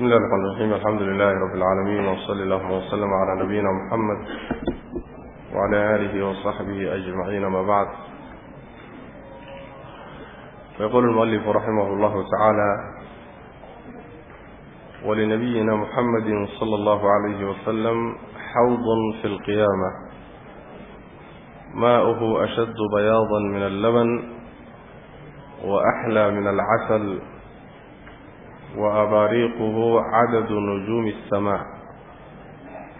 بسم الله الرحمن الرحيم. الحمد لله رب العالمين وصلى الله وسلم على نبينا محمد وعلى آله وصحبه أجمعين ما بعد. فيقول المؤلف رحمه الله تعالى ولنبينا محمد صلى الله عليه وسلم حوض في القيامة ماؤه أشد بياضا من اللبن وأحلى من العسل وأباريقه عدد نجوم السماء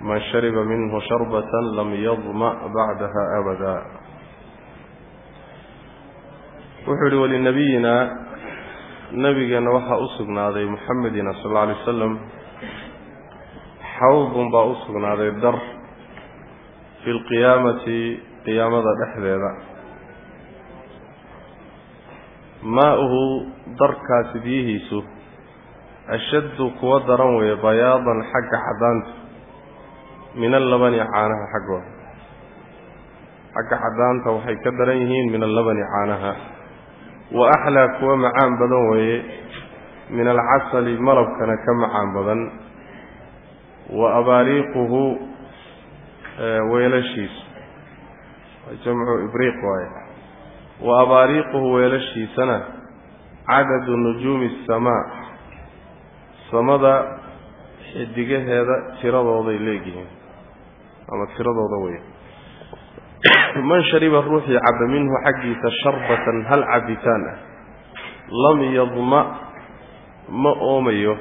من شرب منه شربة لم يظمأ بعدها أبدا وحر ولنبينا نبينا وحا أسقنا ذي محمد صلى الله عليه وسلم حوض با أسقنا ذي الدر في القيامة قيامة دحذيذا ماؤه دركا سبيهيسو ashaddu kuwa daran weeye bayaadan xagga caddaanta min allabani caanaha xaggooda xagga caddaanta waxay ka daran yihiin min allabani caanaha. Wa axlaa kuwa macaan badan weeye min alcasali malabkana ka macaan badan. Wa abaariiquhu weelashiisu jamcu ibriiq waaye. Wa abaariiquhu weelashiisana cadadu nujuumi asamaa samada xidigaheeda tiradooday leegyihiin ama tiradooda wey man shariba ruuxii caba minhu xaggiisa sharbatan hal cabitaan ah lam yadma ma oomayo.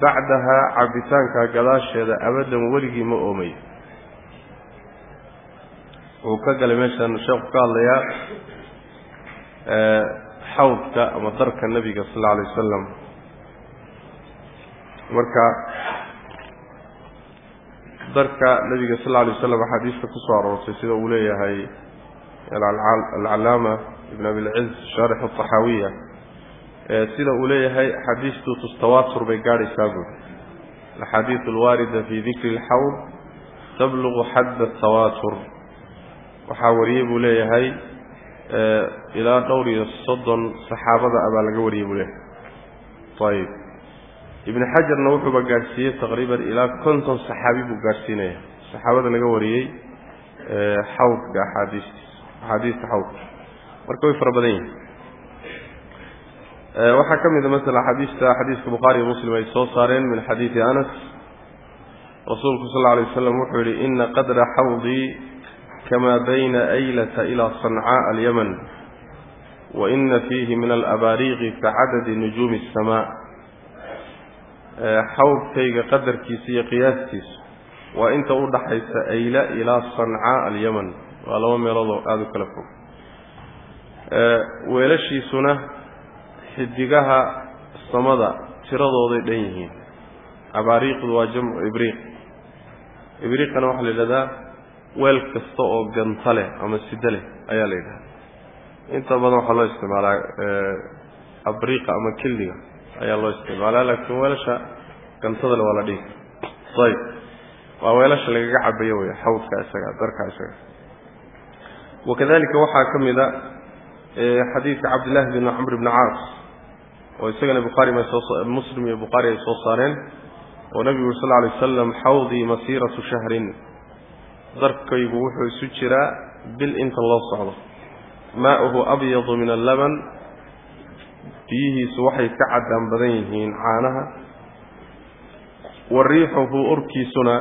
Bacdahaa cabitaankaa gadaasheeda abadan weligii ma oomayo. Wuxuu ka galay meeshaan sheekhu ka hadlayaa xawdka ama darka nebiga sal alla alay wasalam marka darka nabiga sal lla alay waslam axaadiista ku soo aroortay sida uu leeyahay alcalaama ibn abilciz shaarix aطaxaawiya sida uu leeyahay axaadiistu tustawaatur bay gaadhaysaa buuri alaxaadiiu alwaarida fi dikri اlxawd tablugu xadda tawaatur waxaa wariyey buu leeyahay ilaa dhowr iyo soddon saxaabada abaa laga wariyey buu leeyahay. Ayb ibn xajarna wuxuuba gaadhsiiyey taqriiban ilaa konton saxaabi buu gaadhsiinaya. Saxaabada laga wariyey xawdka axaadiistiis axaadiista xawdka marka way fara badan yihiin waxaa ka mid a masala axaadiista xadiiska bukhaari iyo muslim ay soo saareen min xadiidi anas. Rasuulku sal lla alay waslam wuxuu yihi ina qadra xawdii kama bayna aylata ilaa sancaaa alyaman wa ina fiihi min alabaariiqi kacadadi nujuumi الsama xawdkayga qadarkiisa iyo qiyaastiisa waa inta u dhaxaysa ayla ilaa sancaa alyaman. Waa laba meeloodoo aada u kala fog. Weelashiisuna xidigaha samada tiradooday dhan yihiin. Abaariiqdu waa jamcu ibriiq. Ibriiqana waxaa la yidhahdaa weel kasta oo ganta leh ama sida leh ayaa la yidhahdaa. Inta badan waxaa loo isticmaalaa abriiqa ama kildiga ayaa loo isticmaalaa laakiin weelasha gantadale waa la kara ayb waa weelasha lagaga cabayo wey xawdka isaga darka isaga. Wakadalika waxaa ka mid a xadiidka cabdillahi bn camr bni caas oo isagana soo muslim iyo bukhaari ay soo saareen oo nabigu uri sal alay wasalam xawdii masiiratu shahrin. Darkaygu wuxuu isu jiraa bil inta loo socdo. Maa'uhu abyadu min allaban biyihiisu waxay ka caddaan badan yihiin caanaha. Wa riixuhu urkiisuna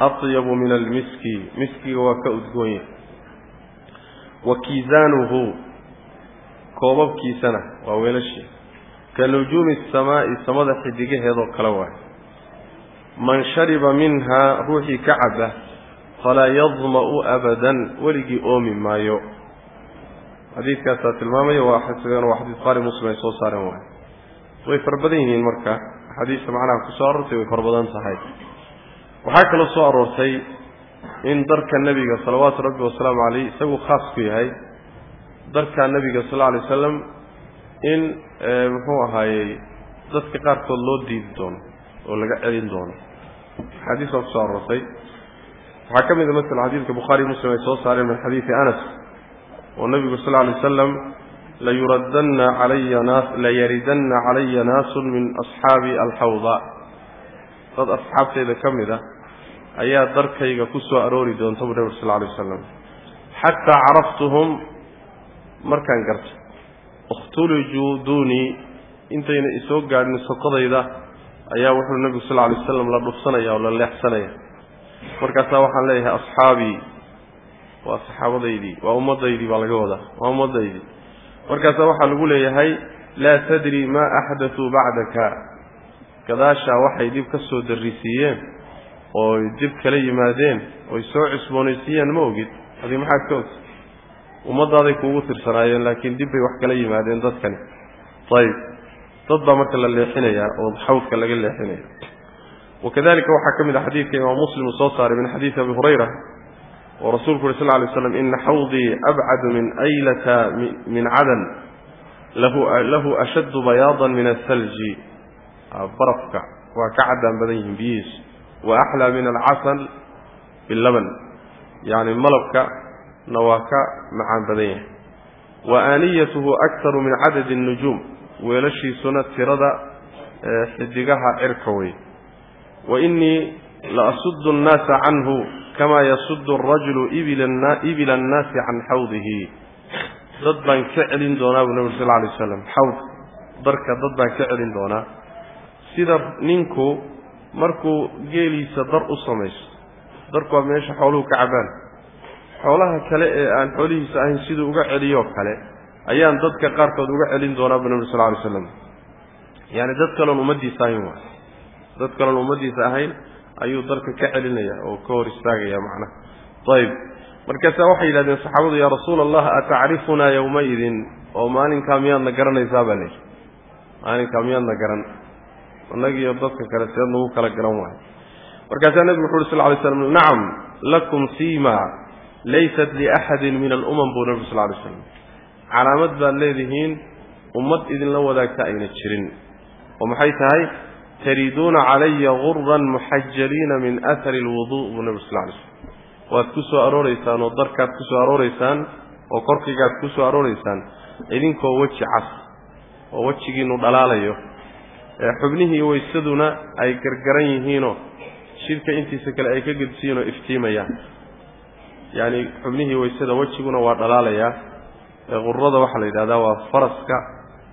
atyabu min almiski. Miskiga waa ka udgoon yahay. Wa kiisaanuhu koobabkiisana waa weelashii ka nujuumi asamaa'i samada xidigaheedoo kale waay. Man shariba minhaa ruuxii ka cabba falaa yadma'u abadan weligii oomi maayo xadiidkaasaa tilmaamaya waa isagana waa xadiis buhaari muslim ay soo saareen waay. Way fara badan yihiin marka. Axaadiista macnaha ku soo aroortay way fara badan tahay. Waxaa kaloo soo aroortay in darka nebiga salawaatu rabbi wasalaamu caleyh isagu khaas ku yahay. Darka nebiga sal lla alay wasalam in muxuu ahaayey dadka qaarkood loo diidi doono oo laga celin doono. Axaadiis baa ku soo aroortay. Waxaa ka mid a masala xadiidka bukhaari muslim ay soo saareen min xadiidi anas oo nebigu sal calaya naas layaridanna calaya naasun min asxaabi alxawda dad asxaabteyda ka mid a ayaa darkayga ku soo aroori doonta buu nabig sal alay wasalam xataa caraftuhum markaan garto ikhtulijuu duunii intayna isoo gaadhin sokodayda ayaa wuxuu nebigu sal alay wasalam la dhufsanaya oo la leexsanaya markaasaa waxaan leeyahay asxaabii waa saxaabadaydii waa ummadaydii baa laga wadaa waa ummadaydii. Markaasaa waxaa lagu leeyahay laa tadri maa axdatuu bacdaka gadaashaa waxay dib ka soo darrisiiyeen ooy dib kala yimaadeen oy soo cusboonaysiiyeen ma ogid. Adi maxaad ka ogta ummaddaaday kuugu tirsanaayeen laakiin dib bay wax kala yimaadeen dadkani. Ayib dad baa marka la leexinayaa oo xawdka laga leexinaya. Wakadalika waxaa ka mid a xadiidka imaam muslim soo saaray min xadiidi abi hurayra oo rasuulku uri sl lay slam ina xawdii abcadu min aylata min cadan lahu ashaddu bayaadan min asalji ah, barafka. Waa ka caddaan badan yihiin biyihiisu wa axlaa min alcasal bilaban yacni malabkana waa ka macaan badan yahay wa aaniyatuhu aktaru min cadadi اnujuum weelashiisuna tirada eh, xidigaha cirka wey wa inii la asuddu nnaasa canhu kamaa yasudu arajulu ibila annaasi can xawdihi dad baan ka celin doonaa buu nabi sal alay waslam xawd darka dad baan ka celin doonaa sida ninku markuu geeliisa dar u samaysto darkuwaa meesha xooluhu ka cabaan xoolaha kale ee aan xoolihiisa ahayn siduu uga celiyoo kale ayaan dadka qaarkood uga celin doonaa buu nabi sal alay slam yani dad kaleon ummadiisa ahayn waay dad kaleon ummadiisa ahayn ayuu darka ka celinaya oo ka hor istaagaya macnaha. Ayib markaasaa waxay yidhahdeen saxaabadu yaa rasuula allah atacrifunaa yowmaidin oo maalinkaa miyaadna garanaysaa baa layidhi maalinkaa miyaadna garan. Annagiiyo dadka kale seed nagu kala garan waayo. Markaasaa nebigu wuxu uhi sal lay slam nacam lakum siima laysat liaxadin min alumam buu nebigu sal lay slam calaamad baad leedihiin ummad idinla wadaagta ayna jirin. Oo maxay tahay tariduuna calaya guran muxajaliina min ahari alwudu buu nebigu sal lay slam waad ku soo arooreysaan oo darkaad ku soo arooreysaan oo korkaygaad ku soo arooreysaan idinkoo weji cas oo wejigiinu dhalaalayo ee xubnihii waysaduna ay gargaran yihiinoo jidhka intiisa kale ay ka gedsiyiin oo iftiimayaan yacni xubnihii waysada wejiguna waa dhalaalayaa ee qurada waxaa la yidhahdaa waa faraska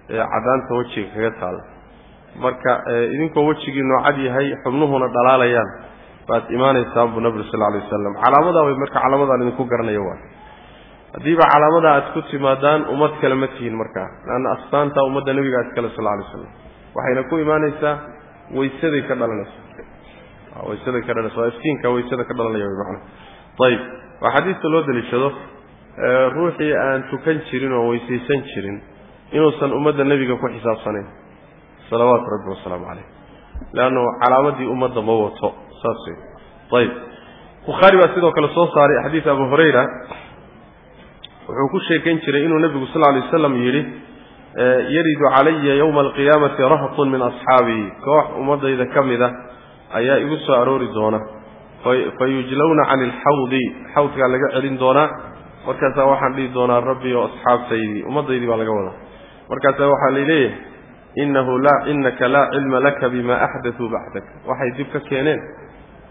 ee caddaanta wejiga kaga taala marka idinkoo wejigiinu cad yahay xubnuhuna dhalaalayaan. Baad imaanaysaan buu nabig sal alay wasalam calaamadaa way marka calaamadaan idinku garanaya waay haddiiba calaamadaa aad ku timaadaan ummad kale ma tihiin markaa leanna astaanta ummadda nebiga iskale sal alay slam waxayna ku imaanaysaa waysaday ka dhalanaysaa waysaday ka dhalanaysa. Waa iftiinka waysada ka dhalanaya wy macana ayib waa xadiista loo daliishado ruuxii aan tukan jirin oo weysaysan jirin inuusan ummadda nebiga ku xisaabsanayn salawaatu rabbi wasalaamu caleyh leannu calaamadii ummadda ma wato saas ayib bukhaari baa sidoo kale soo saaray xadiid abu hurayra. Wuxuu ku sheekayn jiray inuu nebigu sal lay wasalam yidhi yaridu calaya yowma alqiyaamati rahtun min asxaabii koox ummadayda ka mid a ayaa igu soo aroori doona. Fa yujlawna cani alxawdi xawdkaa laga celin doonaa. Markaasaa waxaan dhihi doonaa rabbi oo asxaabtaydii ummaddaydii baa laga wadaa. Markaasaa waxaa layleeyahay inahu laa inaka laa cilma laka bima axdatuu bacdak waxay dib ka keeneen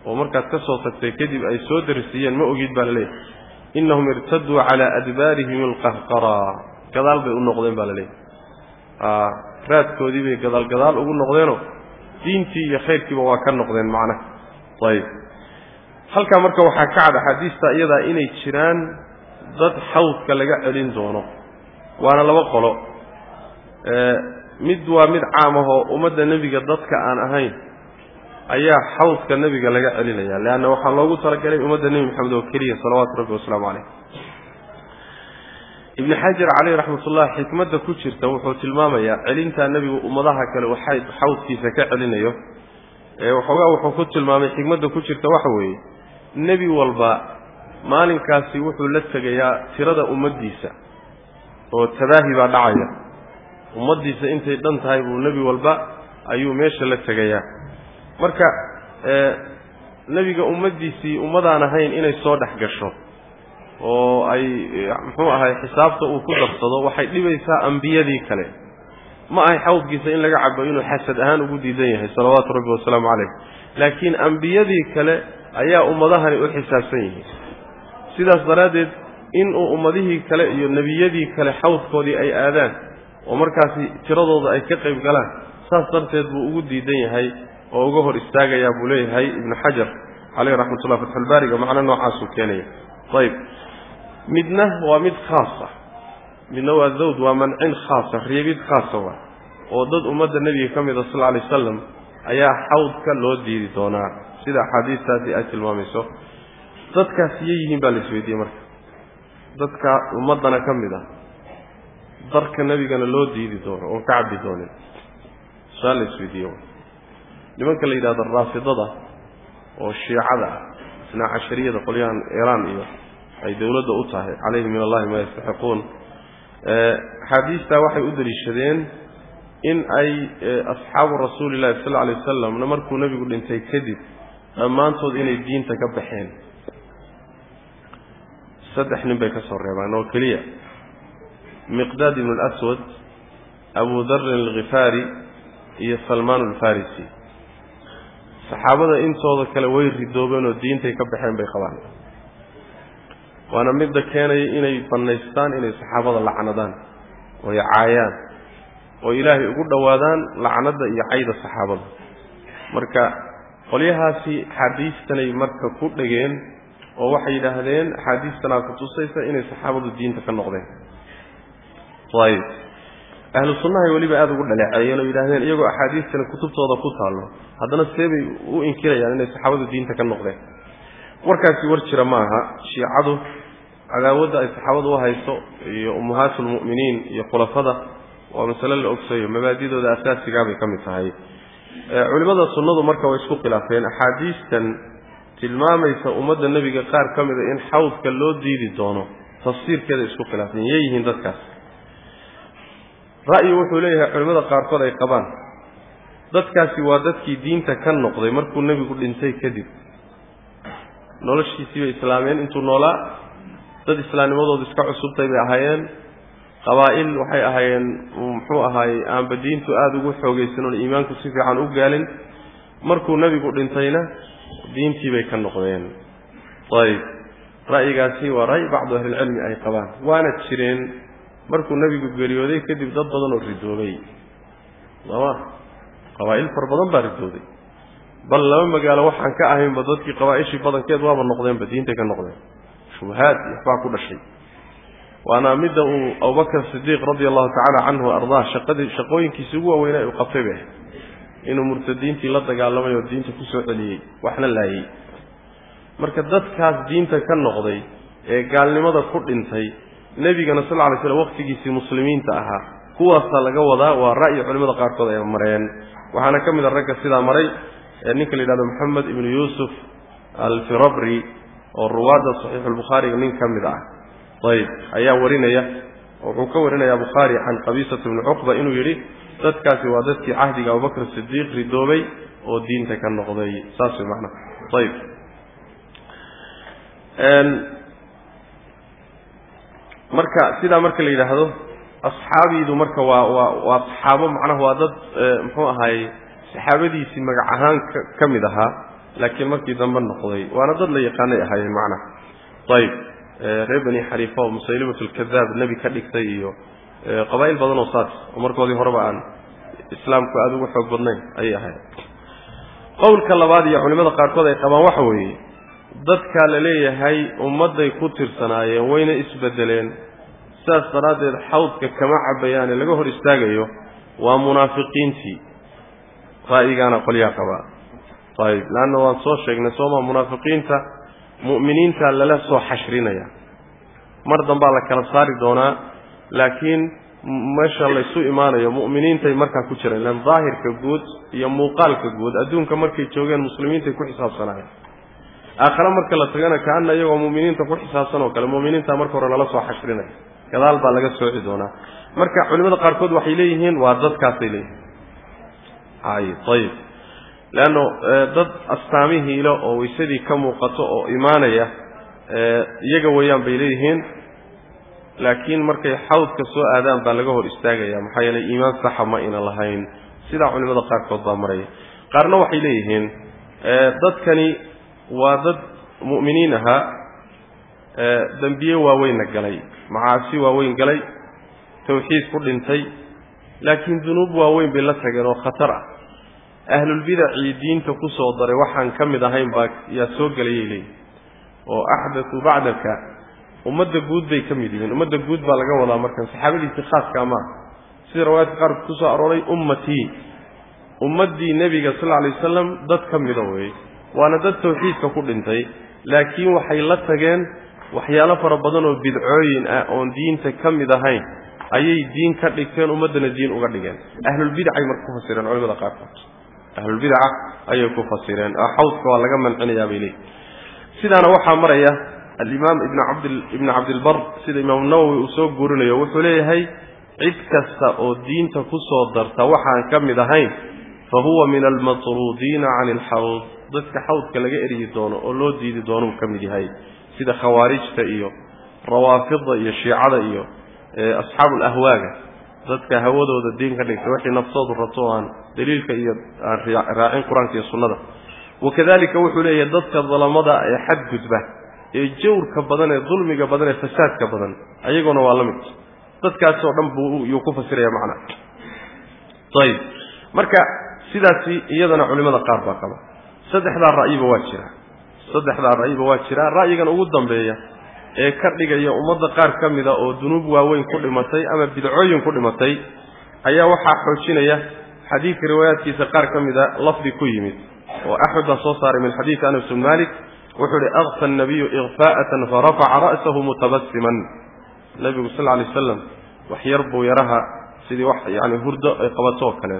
oo markaad ka soo tagtay kadib ay soo darisiiyeen ma ogid baa la leeyahay inahum irtaduu calaa adbaarihim alqahqara gadaal bay u noqdeen baa la leeyahay raadkoodii bay gadaal gadaal ugu noqdeenoo diintii iyo khayrkiiba waa ka noqdeen macnaha ayib halkaa marka waxaa ka cad axaadiista iyadaa inay jiraan dad xawdka laga celin doono waana laba qolo mid waa mid caam ahoo ummadda nebiga dadka aan ahayn ayaa xawdka nebiga laga celinaya leanna waxaa loogu talagalay ummadda nebi maxamed oo keliya salawaatu rabbi wasalaamu caleyh ibni xajar caleyh raxmatullah xikmadda ku jirta wuxuu tilmaamayaa celintaa nebigu ummadaha kale uu xawdkiisa ka celinayo. Waxoogaa wuxuu ku tilmaamay xikmadda ku jirta waxa weeye nebi walba maalinkaasi wuxuu la tegayaa tirada ummaddiisa oo tabaahi baa dhacaya ummaddiisa intay dhan tahay buu nebi walba ayuu meesha la tegayaa. Marka nebiga ummaddiisii ummadaan ahayn inay soo dhex gasho oo ay muxuu ahay xisaabta uu ku darsado waxay dhibaysaa ambiyadii kale. Ma ahay xawdkiisa in laga cabo inuu xasad ahaan ugu diidan yahay salawaatu rabbi wasalaamu calayh. Laakiin ambiyadii kale ayaa ummadahani u xisaabsan yihiin. Sidaas daraaddeed inuu ummadihii kale iyo nebiyadii kale xawdkoodii ay aadaan oo markaasi tiradooda ay ka qayb galaan saas darteed buu ugu diidan yahay oo uga hor istaagayaa buu leeyahay ibnu xajar caleyh raxmatullah fatxulbaariga macno noocaasuu keenaya. Ayib midna waa mid khaasa midna waa dawd waa mancin khaasa reebid khaasa waa oo dad ummadda nebiga ka mida sal alay wasalam ayaa xawdka loo diidi doonaa. Sida axaadiistaasi ay tilmaamayso dadkaas iyay yihiin baa la marka. Dadka ummaddana ka mid ah darka nebigana loo diidi doono oon ka cabbi doonin. Su'aal la isweydiiye nimanka la yidhahdo raafidada oo shiicada ah isnaa cashariyada qolyahan iiraan iyo ay dowladda u tahay calayhim min allahi maa yastaxiquun. Axaadiistaa waxay u daliishadeen in ay asxaabu rasuuli llahi sal alay wasalamna markuu nebigu dhintay kadib dhammaantood inay diinta ka baxeen. Saddex nin bay ka soo reebaan oo keliya miqdaad ibnu alaswad abu darin alkhifaari iyo salmaan alfarisi. Saxaabada intooda kale way ridoobeen oo diintay ka baxeen bay qabaan. Waana midda keenaya inay bannaystaan inay saxaabada lacnadaan oy caayaan oo ilaahay ugu dhowaadaan lacnadda iyo cayda saxaabada. Marka qolyahaasi axaadiistanay marka ku dhegeen oo waxay yidhaahdeen axaadiistanaa ku tusaysa inay saxaabadu diinta ka noqdeen ayib ahlu sunnahay weliba aada ugu dhaleeceeyeen oo yidhahdeen iyagoo axaadiistana kutubtooda ku taallo. Haddana see bay u inkirayaan inay saxaabadu diinta ka noqdeen. Warkaasi war jira ma aha shiicadu cadaawadda ay saxaabadu u hayso iyo ummahaatulmu'miniin iyo khulafada waa masale la ogsayo mabaadidooda asaasigaa bay ka mid tahay. Culimmada sunnadu marka way isku khilaafeen axaadiistan tilmaamaysa ummadda nebiga qaar ka mida in xawdka loo diidi doono tafsiirkeeda isku khilaafeen yay yihiin dadkaas ra'yi wuxuu leeyahay culimmada qaarkood ay qabaan. Dadkaasi waa dadkii diinta ka noqday markuu nebigu dhintay kadib. Noloshiisii bay islaameen intuu noolaa dad islaamnimadoodu iska cusubtay bay ahaayeen. Qabaa'il waxay ahaayeen muxuu ahaayey aanba diintu aada ugu xoogaysan oon iimaanku si fiican u gaalin. Markuu nebigu dhintayna diintii bay ka noqdeen. Ayib. Ra'yigaasi waa ra'y bacdu ahlilcilmi ay qabaan waana jireen markuu nebigu geeriyooday kadib dad badan oo ridoobay. Sooma qabaa'il far badan baa ridooday bal laba magaalo waxaan ka ahaynba dadkii qabaa'ishii badankeed waaba noqdeenba diintay ka noqdeen. Shubahaad iyo waxbaa ku dhashay. Waana midda uu abubakr sidiiq radia allahu tacala canhu ardaa shaqadii shaqooyinkiisi ugu waaweynaa uu qabtay bay inuu murtadiintii la dagaalamay oo diinta ku soo celiyey waxna laayey marka dadkaas diinta ka noqday ee gaalnimada ku dhintay nebigana sal ly slam waqtigiisii muslimiinta ahaa. Kuwaasaa laga wadaa waa ra'yi culimmada qaarkood ay mareen. Waxaana ka mid a ragga sidaa maray ninka la yidhahdo moxamed ibnu yuusuf alfirabri oo ruwaadda saxiixulbukhaariga nin ka mid ah. Ayb ayaa warinaya wuxuu ka warinayaa bukhaari can qabiisata bni cuqba inuu yidhi dadkaasi waa dadkii cahdiga abubakr sidiiq ridoobay oo diinta ka noqday. Saas way macnaha ayb marka sidaa marka la yidhaahdo asxaabiidu marka waa waa waa saxaabo macnaha waa dad muxuu ahaayey saxaabadiisii magac ahaan ka mid ahaa laakiin markii dambe noqday waana dad la yaqaanay ahaayeen macnaha. Ayb reer bani xaniifa oo musaylimat alkadaab nebi ka dhigtay iyo qabaa'il badan oo saas oo markoodii horeba aan islaamku aada ugu xoog badnayn ayay ahayd qowlka labaad iyo culimmada qaarkood ay qabaan waxa weeye dadkaa la leeyahay ummadday ku tirsanaayeen wayna isbedeleen. Sidaas daraaddeed xawdka kama cabayaane laga hor istaagayo waa munaafiqiintii. Ra'yigaana qolyaa qabaa ayib leanna waan soo sheegnay sooma munaafiqiinta mu'miniinta lala soo xashrinaya. Mar dambaa la kala saari doonaa laakiin meesha laysu imaanayo mu'miniintay markaa ku jiraan ilaan daahirka guud iyo muuqaalka guud adduunka markay joogeen muslimiintay ku xisaabsanaayeen aakhare marka la tagana kaana iyagoo mu'miniinta ku xisaabsan oo kale mu'miniinta marka hore lala soo xashrinaya gadaal baa laga sooci doonaa. Marka culimada qaarkood waxay leeyihiin waa dadkaasay leeyihiin. Ay ayib leanno dad astaamihiile oo waysadii ka muuqato oo imaanaya iyaga weeyaan bay leeyihiin. Laakiin markay xawdka soo aadaan baa laga hor istaagaya maxaa yeelay iimaan saxa ma ina lahayn. Sidaa culimada qaarkood baa maraya. Qaarna waxay leeyihiin dadkani waa dad mu'miniin ahaa dembiye waaweynna galay macaasi waaweyn galay tawxiid ku dhintay laakiin dunuub waaweyn bay la tageen oo khatar ah. Ahlulbidacii diinta ku soo daray waxaan ka mid ahayn baa yaa soo gelayay leeyihiin oo axdatuu bacdaka ummadda guud bay ka mid yihiin ummadda guud baa laga wadaa markan saxaabadiisii khaaskaa maaha sida riwaayadka qaarkood ku soo arooray ummatii ummaddii nebiga sal alay wasalam dad ka mida weeye waana dad tawxiidka ku dhintay laakiin waxay la tageen waxyaalo fara badan oo bidcooyin ah oon diinta ka mid ahayn. Ayay diin ka dhigteen ummaddana diin uga dhigeen. Ahlulbidacay marka ku fasireen culimada qaarkood. Ahlulbidaca ayay ku fasireen. Xawdka waa laga mancinayaa bay leeyihiin sidaana waxaa maraya alimaam ibn cabd ibnu cabdilbar sida imaamu nawowi uu soo guurinayo wuxuu leeyahay cid kasta oo diinta ku soo darta waxaan ka mid ahayn fa huwa min almatruudiina cani alxawd dadka xawdka laga eryi doono oo loo diidi doonuu ka mid yahay sida khawaarijta iyo rawaafidda iyo shiicada iyo asxaabu alahwaaga dadka hawadooda diin ka dhigta waxay naftoodu rabto oo aan daliilka iyo aan raacin qur'aanka iyo sunnada. Wakadalika wuxuu leeyahay dadka dalamada ee xadgudba ee jawrka badan ee dulmiga badan ee fasaadka badan ayagoona waa la mid. Dadkaasoo dhan buu ku fasiraya macnaa ayib marka sidaasi iyadana culimada qaar baa qaba saddexdaa ra'yiba waa jira. Saddexdaa ra'yiba waa jira. Ra'yigan ugu dambeeya ee ka dhigaya ummadda qaar ka mida oo dunuub waaweyn ku dhimatay ama bidcooyin ku dhimatay ayaa waxaa xoojinaya xadiidka riwaayaadkiisa qaar ka mida lafdi ku yimid oo axmed baa soo saaray min xadiidi anas bn malik wuxuu ihi akfa nabiyu ikfaa'atan farafaca ra'sahu mutabasiman nabigu sal lay aslam wax yar buu yaraha sidii wax yani hurdo ay qabato oo kale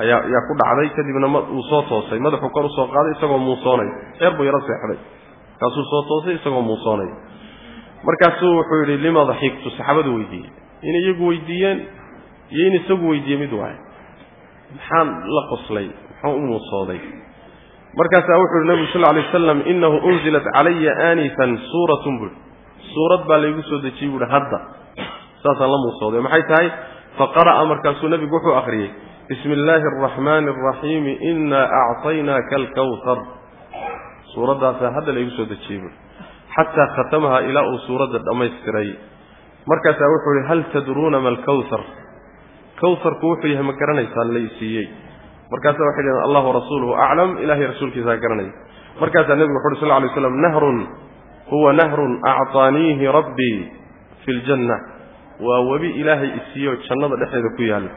ayaa ayaa ku dhacday kadibna uu soo toosay. Madaxuu kor u soo qaaday isagoo muusoonay. Yar buu yaro seexday markaasuu soo toosay isagoo muusoonay. Markaasuu wuxuu yidhi lima daxigtu saxaabadu weydiiyey in iyagu weydiiyeen iyo in isagu weydiiyey mid waaye. Maxaan la qoslay? Maxaan u muusooday? Markaasaa wuxu uhi nebigu sal lay wasalam inahu unzilat calaya aanifan suuratun bui suurad baa laygu soo dejiyey buuhi hadda. Saasaan la muusooday. Maxay tahay? Faqara'a markaasuu nebigu wuxuu akhriyey bismi illaahi araxmaani araxiimi inaa acطaynaaka alkawhar suuraddaasaa hadda laygu soo dejiyey xataa khatamaha ilaa uu suuradda dhammaystiray. Markaasaa wuxuu yihi hal tadruuna ma alkawhar kawharku wuxuu yahay ma garanaysaa laysiiyey markaasaa waxay dhaheen allah warasuuluhu aclam ilahay rasuulkiisaa garanaya markaasaa nebigu wuxu uhi sal lay slam nahrun huwa nahrun acطaaniihi rabbii fi ljanna waa webi ilaahay isiiyo jannada dhexdeeda ku yaalla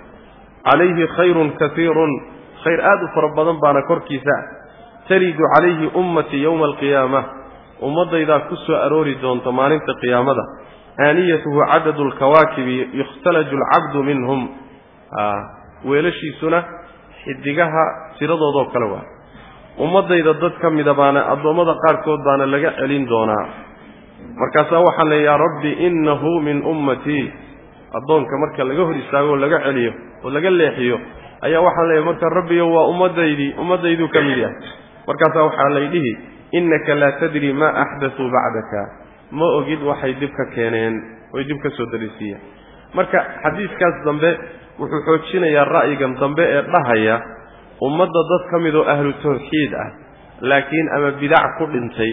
calayhi khayrun kaiirun khayr aad u fara badan baana korkiisa taridu calayhi ummatii yowma alqiyaama ummaddaydaa ku soo aroori doonta maalinta qiyaamada aaniyatuhu cadadu lkawaakibi yukhtalaju alcabdu minhum weelashiisuna xidigaha tiradoodoo kale waa ummaddayda dad ka mida baana addoommada qaarkood baana laga celin doonaa markaasaa waxaan le yaa rabbi innahu min ummatii addoonka marka laga hor istaago oo laga celiyo oo laga leexiyo ayaa waxaan leeyahay marka rabbiyo waa ummaddaydii ummaddayduu ka mid yahay markaasaa waxaa laydhihi innaka laa tadri maa axdatuu bacdaka. Ma ogid waxay dib ka keeneen oy dib ka soo darisiiyeen marka xadiiskaas dambe wuxuu xoojinayaa ra'yigan dambe ee dhahaya ummadda dad ka mid oo ahlu tawxiid ah laakiin ama bidac ku dhintay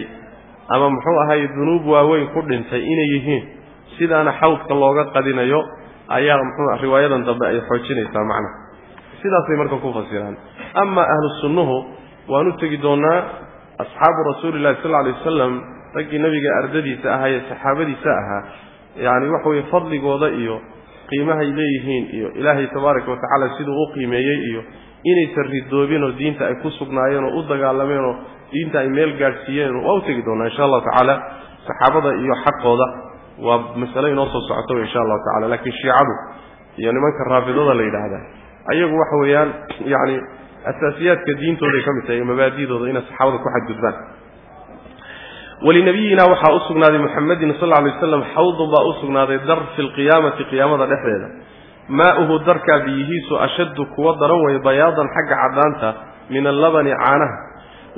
ama muxuu ahaye dunuub waaweyn ku dhintay inay yihiin sidaana xawdka looga qadinayo ayaa muxuu riwaayadan dambe ay xoojinaysaa macnaha sidaasay marka ku fasiraan. Ama ahlu sunnuhu waan u tegi doonaa asxaabu rasuulillahi sal alay wasalam raggii nebiga ardadiisa ahaa ee saxaabadiisa ahaa yacni waxa weye fadligooda iyo qiimahay leeyihiin iyo ilaahay tabaaraka watacaala siduu u qiimeeyey iyo inaysan ridoobin oo diinta ay ku sugnaayeen oo u dagaalameen oo diinta ay meel gaadhsiiyeen waa u tegi doonaa insha allahu tacaala saxaabada iyo xaqooda waa masale inoo soo socoto insha allahu tacala laakiin shiicadu iyo nimanka raafidada la yidhaahda ayagu waxa weeyaan yacni asaasiyaadka diintooday ka mid tahay iyo mabaadidooda inay saxaabada ku xadgudbaan. Walinabiyina waxaa u sugnaaday muxamedin sal alay waslam xawdun baa u sugnaaday dar fi lqiyaamati qiyaamada dhexdeeda. Maa'uhu darkaa biyihiisu ashaddu kuwa daran way bayaadan xagga caddaanta min allabani caanaha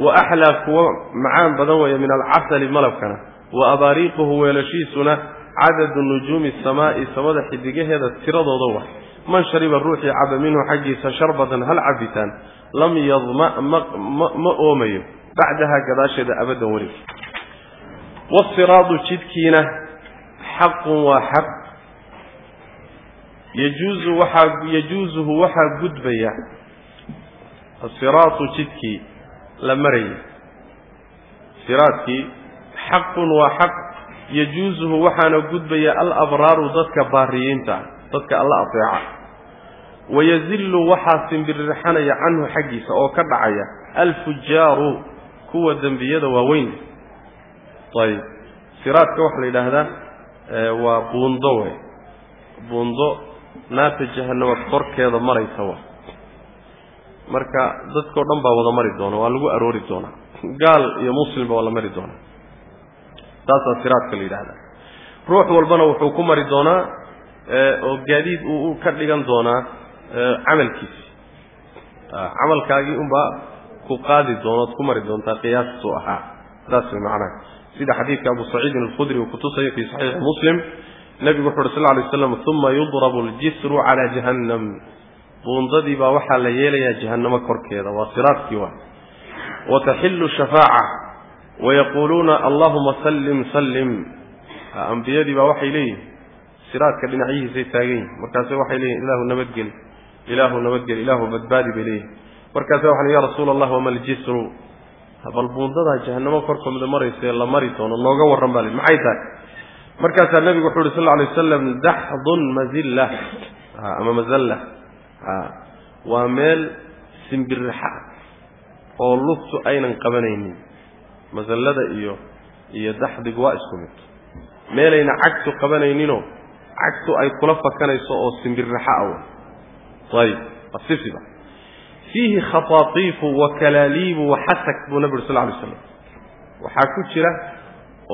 wa axlaa kuwa macaan badan weeye min alcasali malabkana wa abaariiquhu weelashiisuna cadadu nujuumi samaa'i samada xidigaheeda tiradooda wa man shariba ruuxii caba minhu xaggiisa sharbatan hal cabitaan lam yadma ma oomayo. Bacdaha gadaasheeda abadan weli. Wasiraadu jidkiina xaqun waa xaq. Yajuuzu waxaa yajuusuhu waxaa gudbaya asiraatu jidkii la marayay siraadkii xaqun waa xaq yajuusuhu waxaana gudbaya alabraaru dadka baariyiinta dadka alla ateeca wayazillu waxaa simbirixanaya canhu xaggiisa oo ka dhacaya alfujaaru kuwa dembiyada waaweyn. Ayib. Siraadka waxaa la yidhaahdaa waa buundo wey buundo naarta jahanama korkeeda maraysa wa marka dadkao dhan baa wada mari doona waa lagu aroori doonaa gaal iyo muslimba waa la mari doonaa taasaa siraadka la yidhahdaa ruux walbana wuxuu ku mari doonaa oo gaadiid uu ka dhigan doonaa camalkiisi. Camalkaagii unbaa ku qaadi doonood ku mari doontaa qiyaastuu ahaa. Saas way macnaha sida xadiidka abu saciidin alkhudri uu kutusaya fii saxiixi muslim nebigu wuxu uhi sal ly slam uma yudrabu aljisru calaa jahannam. Buundadii baa waxaa la yeelayaa jahannamo korkeeda waa siraadkii waa. Wataxillu shafaaca wayaquuluuna allahuma sallim sallim ambiyadii baa waxay leeyihiin siraadka dhinacyihiisay taagan yihiin markaase waxay leeyihiin ilaahu nabadgeli ilaahu nabadgeli ilaahu badbaadi bay leeyihiin markaase waxaan ya rasuula allah wama aljisru bal buundadaa jahannamo korkooda maraysae la mari doono nooga warran baa li maxay tahay markaasaa nebigu wuxu uhi sal alay waslam daxdun mazilla ama mazalla waa meel simbirixa oo lugtu aynan qabanaynin masallada iyo iyo daxdigu waa isku mid. Meelayna cagtu qabanayninoo cagtu ay kula fakanayso oo simbirixa ah ayib asisiba fiihi khataatiifu wa kalaaliibu wa xasak buu nabi uri sal lay slam waxaa ku jira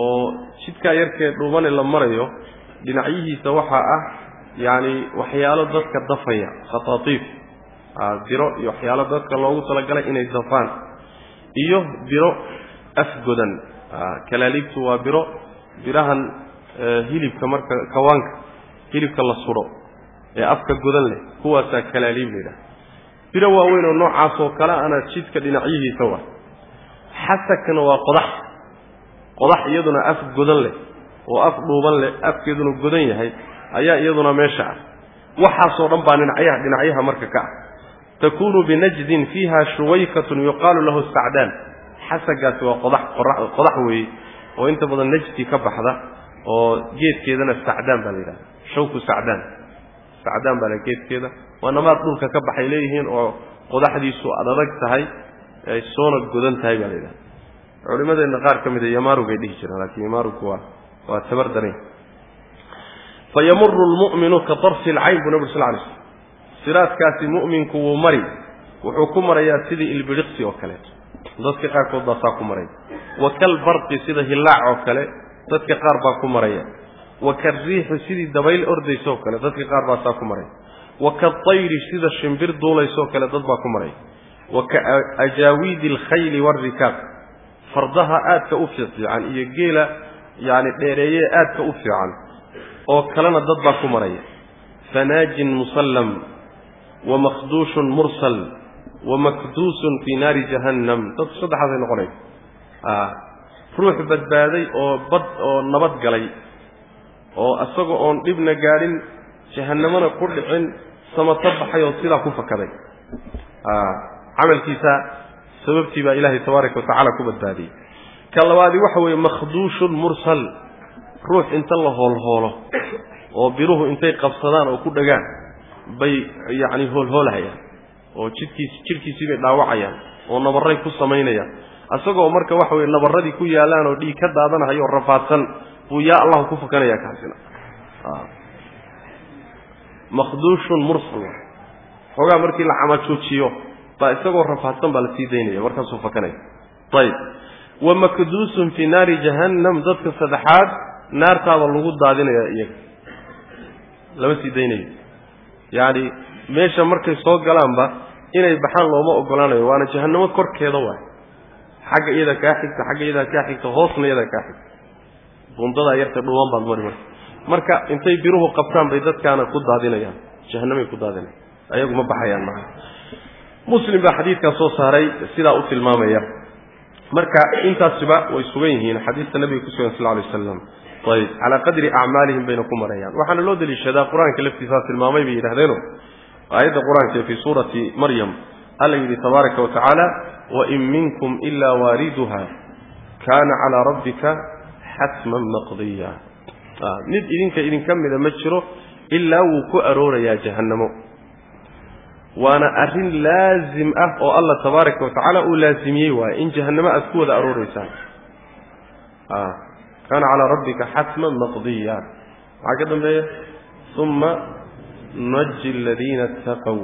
oo jidkaa yarkee dhuumane la marayo dhinacyihiisa waxaa ah yacani waxyaalo dadka dafaya khataatiif. Biro iyo waxyaalo dadka loogu talagalay inay dafaan. Iyo biro afgodan. Kalaaliibtu waa biro. Birahan hilibka marka kawaanka hilibka la sudho ee afka godan leh kuwaasaa kalaaliib la yidhaha biro waaweyn oo noocaas oo kale ana jidka dhinacyihiisa waa. Xasakna waa qodax. Qodax iyaduna af godan leh oo af dhuuban leh afkeeduna godan yahay ayaa iyaduna meesha ah. Waxaasoo dhan baa dhinacyaha dhinacyaha marka ka ah. Takunu binajdin fiiha shuwaykatun yuqaalu lahu sacdaan xasagaasi waa qodax qodax weeye oo inta badan najdi ka baxda oo geedkeedana sacdaan baa la yidhahda shawku sacdaan sacdaan baa la geedkeeda. Waa namaad dhulka ka baxay leeyihiin oo qodaxdiisu ad adag tahay ay soona godan tahay baa la yidhahda culimadeenna qaar ka mida yamaarugay dhihi jireen laakiin yamaarugu waa waa tabar daran fayamuru lmu'minu ka tarfi alcayn buu nabig sal lay slm siraadkaasi mu'minku wuu mari wuxuu ku marayaa sidii ilbidhiqsi oo kaleeto dadka qaarkood baa saa ku maraya wa kalbarqi sida hillaac oo kale dadka qaar baa ku maraya. Wa kariixi sidii dabayl ordaysaoo kale dadka qaar baa saa ku maraya wa katayri sida shimbir duulaysoo kale dad baa ku maraya wa ka ajaawiidi alkhayli waalrikaab fardaha aadka u fiican iyo geela yacani dheereeye aadka u fiican oo kalena dad baa ku maraya. Fanaajin musallam wa makhduushun mursal wa makduusun fii naari jahannam. Dadku saddexaasay noqonaysa ruux badbaaday oo bad oo nabad galay oo isagoo oon dhibna gaadhin jahannamana ku dhicin samato baxay oo sidaa ku fakaday. Camalkiisa sababtii baa ilaahay tabaaraka wa ku badbaadiyey. Ka labaadi waxa weeye makhduushun mursal. Ruux inta la hoolhoolo oo biruhu intay qabsadaan oo ku dhagaan bay yacni hoolhoolahayaan oo jidkiis jidhkiisii bay dhaawacayaan oo nabarray ku samaynayaan. Isagoo marka waxa weye nabarradii ku yaallaan oo dhiig ka daadanahayo oo rafaadsan buu yaa allahu ku fakanaya kaasina. Makhduushun mursal. Xoogaa markii la camajoojiyo baa isagoo rafaadsan baa la sii daynaya markaasuu fakanaya ayib wa makduusun fii naari jahannam dadka saddexaad naartaaba lagu daadinaya iyaga. Lama sii daynayo yacni meesha markay soo galaanba inay baxaan looma ogolaanayo waana jahannamo korkeeda waay. Xagga iyadaa kaa xigta xagga iyadaa kaa xigta hoosna iyadaa kaa xigta. Bundadaa yarta dhuuban baad mari marka. Marka intay biruhu qabtaan bay dadkaana ku daadinayaan jahanamay ku daadinayan ayagu baxayaan maaa muslim baa xadiidkaa soo saaray sidaa u tilmaamaya. Marka intaasiba way sugan yihiin xadiista nabiga ku sugan sal lay waslam ayb calaa qadri acmaalihim bayna ku marayaan. Waxaana loo deliishadaa qur'aanka laftiisaa tilmaamay bay yidhahdeeno aayadda qur'aanka fii suurati maryam alla yidhi tabaaraka wa tacaala wain minkum ilaa waariduha kaana calaa rabbika xatman maqdiya. Mid idinka idinka mida ma jiro ilaa wuu ku aroorayaa jahannamo. Waana arrin laazim ah oo allah tabaaraka wa tacaala uu laasimiyey waaye in jahannamo aad ku wada arooreysaan kaana calaa rabbika xatman maqdiya. Maxaa ka dambeeya uma naji aladiina ataqow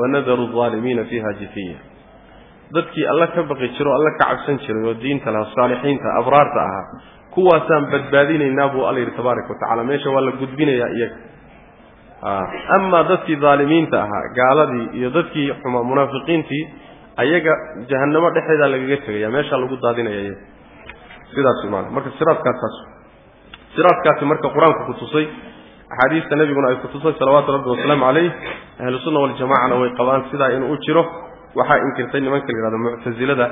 wanadaru aalimiina fiiha jifiya dadkii alla ka baqi jiro alla ka cabsan jiray oo diinta laha saalixiinta abraarta ahaa kuwaasaan badbaadinaynaa buu alla yidhi tabaaraka wa tacala meesha waa la gudbinayaa iyaga amaa dadkii daalimiinta ahaa gaaladii iyo dadkii xumaa munaafiqiintii ayaga jahannamo dhexeedaa lagaga tegaya meeshaa lagu daadinaya iyaga sidaas maana marka siraadkaasaas siraadkaasi marka qur'aanku ku tusay axaadiista nebiguna ay ku tusay salawaatu rabbi wasalaamu calayh ahlu sunna waljamacana way qabaan sidaa inuu u jiro. Waxaa inkirtay nimanka la yihahdo muctasilada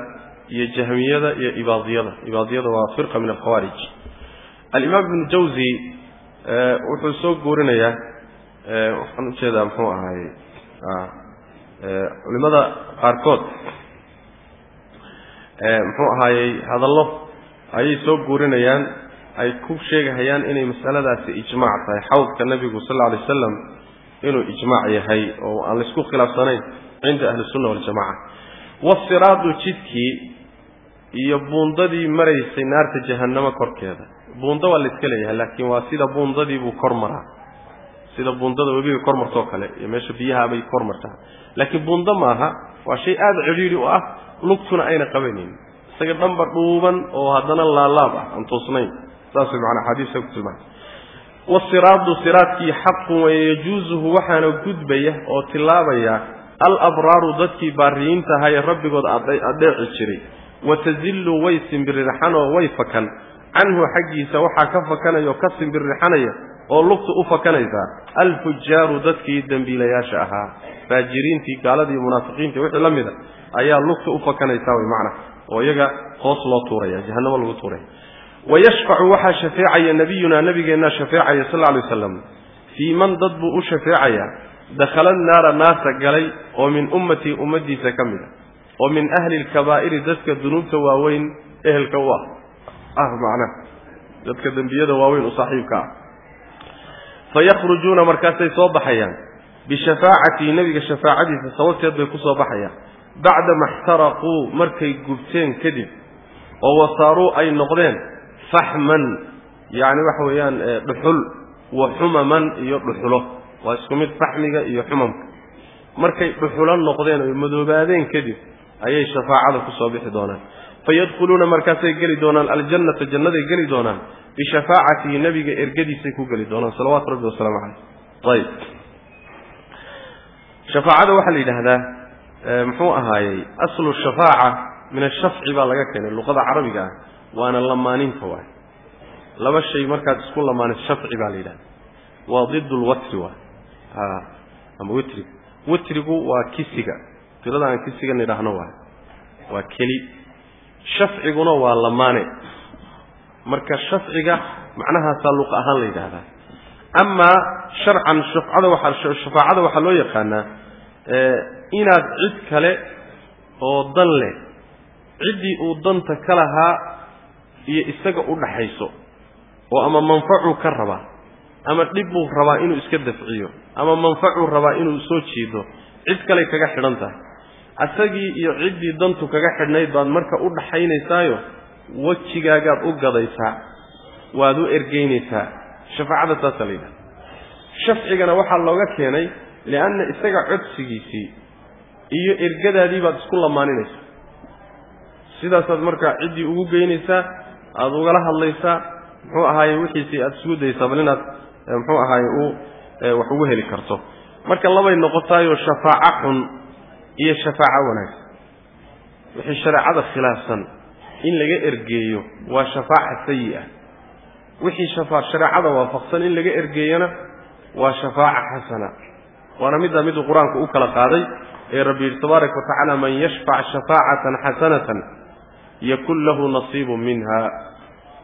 iyo jahmiyada iyo ibaadiyada. Ibaadiyada waa firqa min alkhawaarij alimaam ibnu jawzi wuxuu soo guurinayaa waxaan u jeedaa muxuu ahaay culimada qaarkood. Muxuu ahaayey hadallo ayay soo guurinayaan ay ku sheegahayaan inay masaladaasi ijmaac tahay. Xawdka nebigu sal alla alay wasalam inuu ijmaac yahay oo aan la isku khilaafsanayn cinda ahli sunna waljamaca wasiraadu jidkii iyo buundadii maraysay naarta jahannamo korkeeda. Buundo waa la leeyahay laakiin waa sida buundadii buu kor maraa. Sida buundada webiga kor martoo kale iyo meesha biyaha kor martaa. Laakiin buundo maaha waa shay aada cidhiidhi u ah lugtuna ayna qabanaynin isaga dhanba dhuuban oo haddana laalaab ah aan toosnayn saas way macnaa xadiiska ku tilmaamay wasiraadu siraadkii xaqun waye yajuusuhu waxaana gudbaya oo tillaabaya alabraaru dadkii baariyiinta ee rabbigood adeeci jiray. Watazillu way simbirirxanoo way fakan. Canhu xaggiisa waxaa ka fakanaya oo ka simbirirxanaya oo lugta u fakanaysaa alfujaaru dadkii dembiilayaasha ahaa. Faajiriintii gaaladii munaafiqiintii wixii la mida ayaa lugta u fakanaysaa way macna oo iyaga hoos loo tuuraya jahannamo lagu tuuraya wayashfacu waxaa shafeecaya nabiyunaa nabigeennaa shafeecaya sal alay wasalam fii man dad buu u shafeecayaa dakhala naara naarta galay oo min ummatii ummaddiisa ka mid a oo min ahli lkabaa'iri dadka dunuubta waaweyn ehelka u ah ah macnaha dadka dembiyada waaweyn u saaxiibka ah fayakhrujuuna markaasay soo baxayaan bishafaacatii nebiga shafaacadiisa sababteed bay ku soo baxayaan bacdama ixtaraquu markay gubteen kadib oo wasaaruu ay noqdeen faxman yacni waxa weeyaan dhuxul wa xumaman iyo dhuxulo. Waa isku mid faxmiga iyo xumamka. Markay dhuxulo noqdeen oy madoobaadeen kadib ayay shafaacada ku soo bixi doonaan. Fayadkhuluuna markaasay geli doonaan aljannata jannaday geli doonaan bishafaacatihi nebiga ergadiisay ku geli doonaan salawaatu rabbi wasalaamu caleyh ayib. Shafaacada waxaa la yidhaahdaa muxuu ahaayey aslu shafaaca min ashafci baa laga keenay luqada carabiga ah waana lamaaninta waay. Laba shay markaad isku lamaanin shafci baa la yidhahda waa did lwatri waay. Ama witriga witrigu waa kisiga. Tirada aan kisiga nidhaahno waay. Waa keli. Shafciguna waa lamaane marka shafciga macnahaasaa luqa ahaan la yidhaahdaa. Amaa sharcan shufcada waxaa shafaacada waxaa loo yaqaanaa inaad cid kale oo dan leh. Ciddii uu danta ka lahaa iyo isaga u dhaxayso oo ama manfacuu ka rabaa ama dhib buu rabaa inuu iska dafciyo ama manfacuu rabaa inuu soo jiido cid kale kaga xidhan tahay. Asagii iyo ciddii dantu kaga xidhnayd baad marka u dhaxaynaysaayo wejigaagaad u gadaysaa waad u ergeynaysaa. Shafaacada saasaa la yidhaha shafcigana waxaa looga keenay lianna isaga codsigiisii iyo ergadaadii baad isku lamaaninaysaa. Sidaasaad marka ciddii ugu geynaysaa aada ugala hadlaysaa muxuu ahaaye wixiisii aada isugu daysaa bal inaad muxuu ahaaye u wax ugu heli karto. Marka labay noqotaayoo shafaaco xun iyo shafaaco wanaagsan. Wixii shareecada khilaafsan in laga ergeeyo waa shafaaca sayi-a wixii shareecada waafaqsan in laga ergeeyana waa shafaaca xasana. Waana middaa miduu qur'aanku u kala qaaday ee rabbi yidhi tabaaraka watacaala man yashfac shafaacatan xasanatan yakun lahu nasiibun minha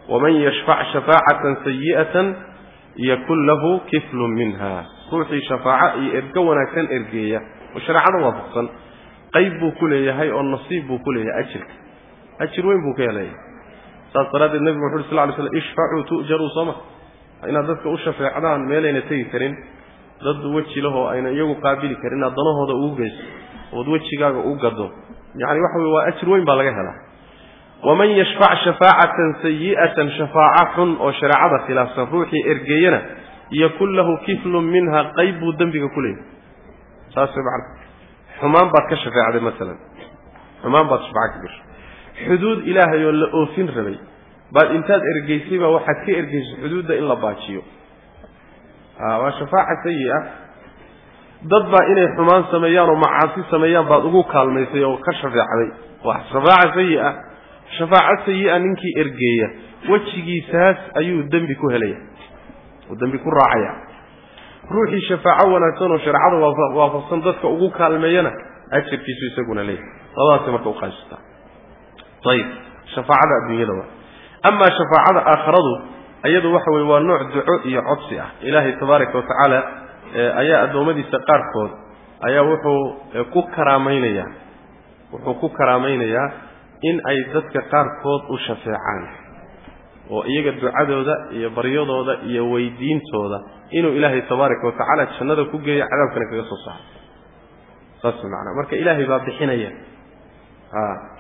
waman yashfac shafaacatan sayi'atan yakun lahu kiflun minha ruuxii shafaaco iyo ergo wanaagsan ergeeya oo shareecada waafaqsan qayb buu ku leeyahay oo nasiib buu ku leeyahay ajirka ajir weyn buu ka helaya saas daraaddeed nebigu wuxu uri sal ly slam ishfacuu tu'jaruu sooma inaad dadka u shafeecdaan meelayna tegi karin dad weji lahoo ayna iyagu qaabili karin inaad danahooda ugu geyso ood wejigaaga u gado yacani waxa weye waa ajir weyn baa laga helaa waman yashfac shafaacatan sayi'atan shafaaca xun oo shareecada khilaafsan ruuxii ergeeyana yakun lahu kiflun minha qayb buu dembiga ku leeyahy saas macana xumaan baad ka shafeecday masalan xumaan baad shafaaco ka gashay xuduud ilaahay oo la oofin rabay baad intaad ergeysay baa waxaad ka ergeysay xuduudda in la baajiyo waa shafaaca sayi-a dad baa inay xumaan sameeyaan oo macaasi sameeyaan baad ugu kaalmaysay oo ka shafeecday waa shafaaca sayi-a shafaaco sayi-a ninkii ergeeya wejigiisaas ayuu dembi ku helaya oo dembi ku raacaya. Ruuxii shafaaco wanaagsan oo shareecada waafaqsan dadka ugu kaalmeeyana ajarkiisu isaguna leeyahy labadaasay marka uqaashataa ayib shafaacada adduunyada waa. Amaa shafaacada aakhiradu iyadu waxa weye waa nooc duco iyo codsi ah. Ilaahay tabaaraka wa tacaala ayaa addoommadiisa qaarkood ayaa wuxuu ku karaamaynayaa wuxuu ku karaamaynayaa in ay dadka qaarkood u shafeecaan oo iyaga ducadooda iyo baryadooda iyo weydiintooda inuu ilaahay tabaaraka wa tacaala jannada ku geeyo cadaabkana kaga soo saaro. Saas macanaa marka ilaahay baa bixinaya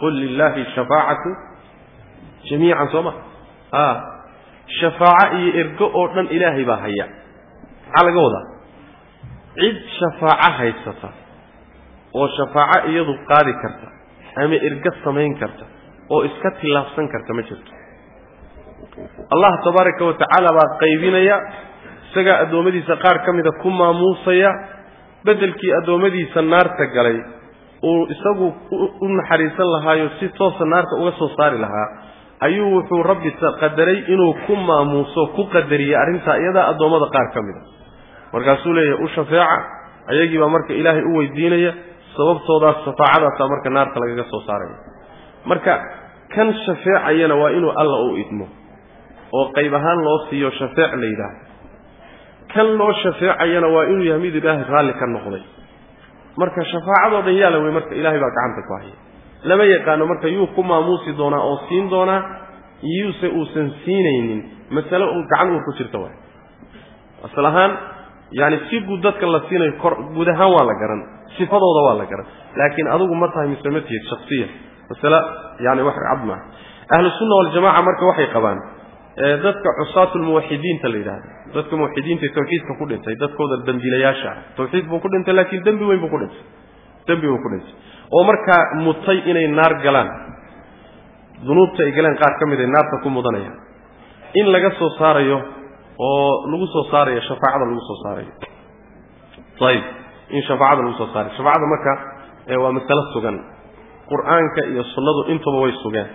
qul lilaahi shafaacatu jamiican soo ma? Shafaaco iyo ergo oo dhan ilaahay baa haya. Maxaa laga wadaa? Cid shafaaco haysata oo shafaaco iyadu qaadi karta ama ergo samayn karta oo iska tillaabsan karta ma jirto. Allah tabaaraka wa tacaala baa qaybinaya isagaa addoommadiisa qaar ka mida ku maamuusaya beddelkii addoommadiisa naarta galay uu isagu u naxariisan lahaayo si toosa naarta uga soo saari lahaa ayuu wuxuu rabbi qadaray inuu ku maamuuso ku qadariyey arrintaa iyadaa addoommada qaar ka mida. Markaasuu leeyahay u shafeeca ayagii baa marka ilaahay u weydiinaya sababtoodaas shafaacadaasaa marka naarta lagaga soo saaraya marka kan shafeecayana waa inuu alla u idmo oo qayb ahaan loo siiyo shafeec la yidhaahdo kan loo shafeecayana waa inuu yahay mid ilaahay raalli ka noqday. Marka shafaacadoo dhan yaalla wey marka ilaahay baa gacanta ku haya. Lama yaqaano marka yuu ku maamuusi doonaa oo siin doonaa yuuse uusan siinaynin masale un gacan uur ku jirta waay. Asal ahaan yani si guud dadka la siinayo kor guud ahaan waa la garan sifadooda waa la garan laakiin adigu ma tahay mise ma tihid shaksiya masale yani wax cad maaha ahlu sunna waljamaca marka waxay qabaan dadka cusaatu lmuwaxidiinta la yidhahdo dadka muwaxidiinta tawxiidka ku dhintay dadkooda dembiilayaasha ah tawxiid buu ku dhintay laakiin dembi weyn buu ku dhintay. Dembi buu ku dhintay. Oo markaa mutay inay naar galaan. Dunuubta ay galeen qaar ka mid ay naarta ku mudanayaan. In laga soo saarayo oo lagu soo saarayo shafaacada lagu soo saarayo. Ayib in shafaacada lagu soo saarayo shafaacada marka waa masalo sugan. Qur'aanka iyo sunnadu intuba way sugeen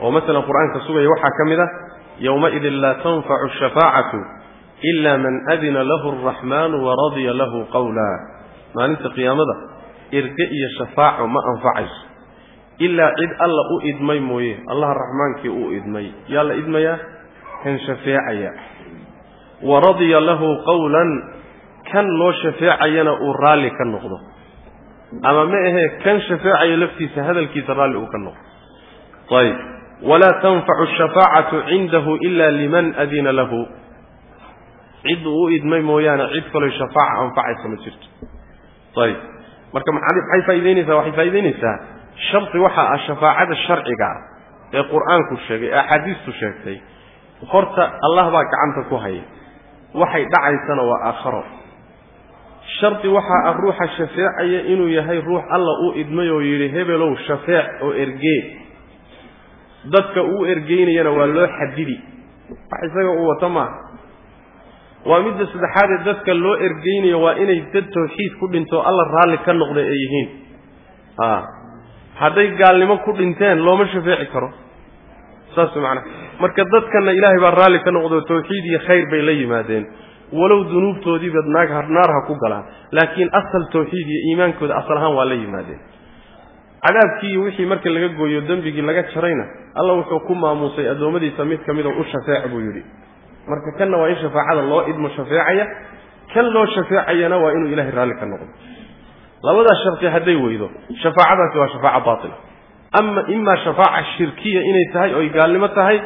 oo masalan qur'aanka sugaya waxaa ka mid ah yowmaidin laa tanfacu shafaacatu ila man adina lahu araxmaanu waradiya lahu qawla. Maalinta qiyaamada irge iyo shafaaco ma anfacayso. Ilaa cid alla u idmay mooye allaha raxmaankii u idmay. Yaa la idmayaa? Kan shafeecaya wa radiya lahu qawlan kan loo shafeecayana uu raalli ka noqdo. Ama ma ahee kan shafeecayo laftiisa hadalkiisa raalli uu ka noqdo. Ayib. Walaa tanfacu shafaacatu cindahu ila liman adina lahu. Cid uu u idmay mooyaane cid kaloo shafaaca anfacaysa ma jirto. Ayib. Marka maxay faa'idaynaysaa waxay faa'idaynaysaa shardi waxaa ah shafaacada sharciga ah ee qur'aanku sheegay ee axaadiistu sheegtay. Horta allah baa gacanta ku haya waxay dhacaysana waa aakharo shardi waxaa ah ruuxa shafeecaya inuu yahay ruux alla u idmay oo yidhi hebelow shafeec oo ergee. Dadka uu ergeynayana waa loo xadidi. Wax isaga uu wato maaha. Waa midda saddexaad ee dadka loo ergeynayo waa inay dad tawxiid ku dhinto alla raalli ka noqda ay yihiin. A hadday gaalnimo ku dhinteen looma shafeeci karo. Saas macnaha marka dadkana ilaahay baa raalli ka noqdo tawxiid iyo khayr bay la yimaadeen walow dunuubtoodiiba naar ha ku galaan laakiin asal tawxiid iyo iimaankooda asal ahaan waa la yimaadeen. Cadaabkii wixii marka laga gooyo dembigii laga jarayna alla wuxuu ku maamuusay addoommadiisa mid ka mida u shafeec buu yidhi. Marka kanna waa in shafaacada loo idmo shafeecaya kan loo shafeecayana waa inuu ilahay raalli ka noqdo. Labadaas sharti hadday weydo shafaacadaasi waa shafaaca baatila ama imaa shafaaca shirkiya inay tahay oy gaalnimo tahay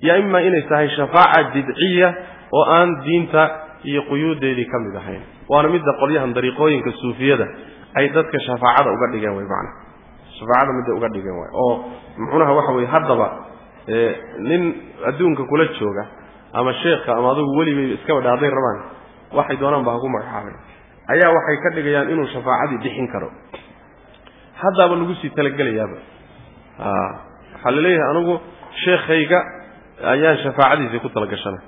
ya imaa inay tahay shafaaca bidciya oo aan diinta iyo quyuudeedii ka mid ahayn. Waana midda qolyahan dariiqooyinka suufiyada ay dadka shafaacada uga dhigeen way macana shafaacada midda uga dhigeen way. Oo muxunaha waxa weye haddaba nin adduunka kula jooga ama sheekha ama adugu welibay iskaba dha hadday rabaan waxay doonaan ba haku magacaabay. Ayaa waxay ka dhigayaan inuu shafaacadii bixin karo. Haddaaba lagu sii talagelayaaba. Waxaa la leeyahay anigu sheekhayga ayaan shafaacadiisii ku talagashanay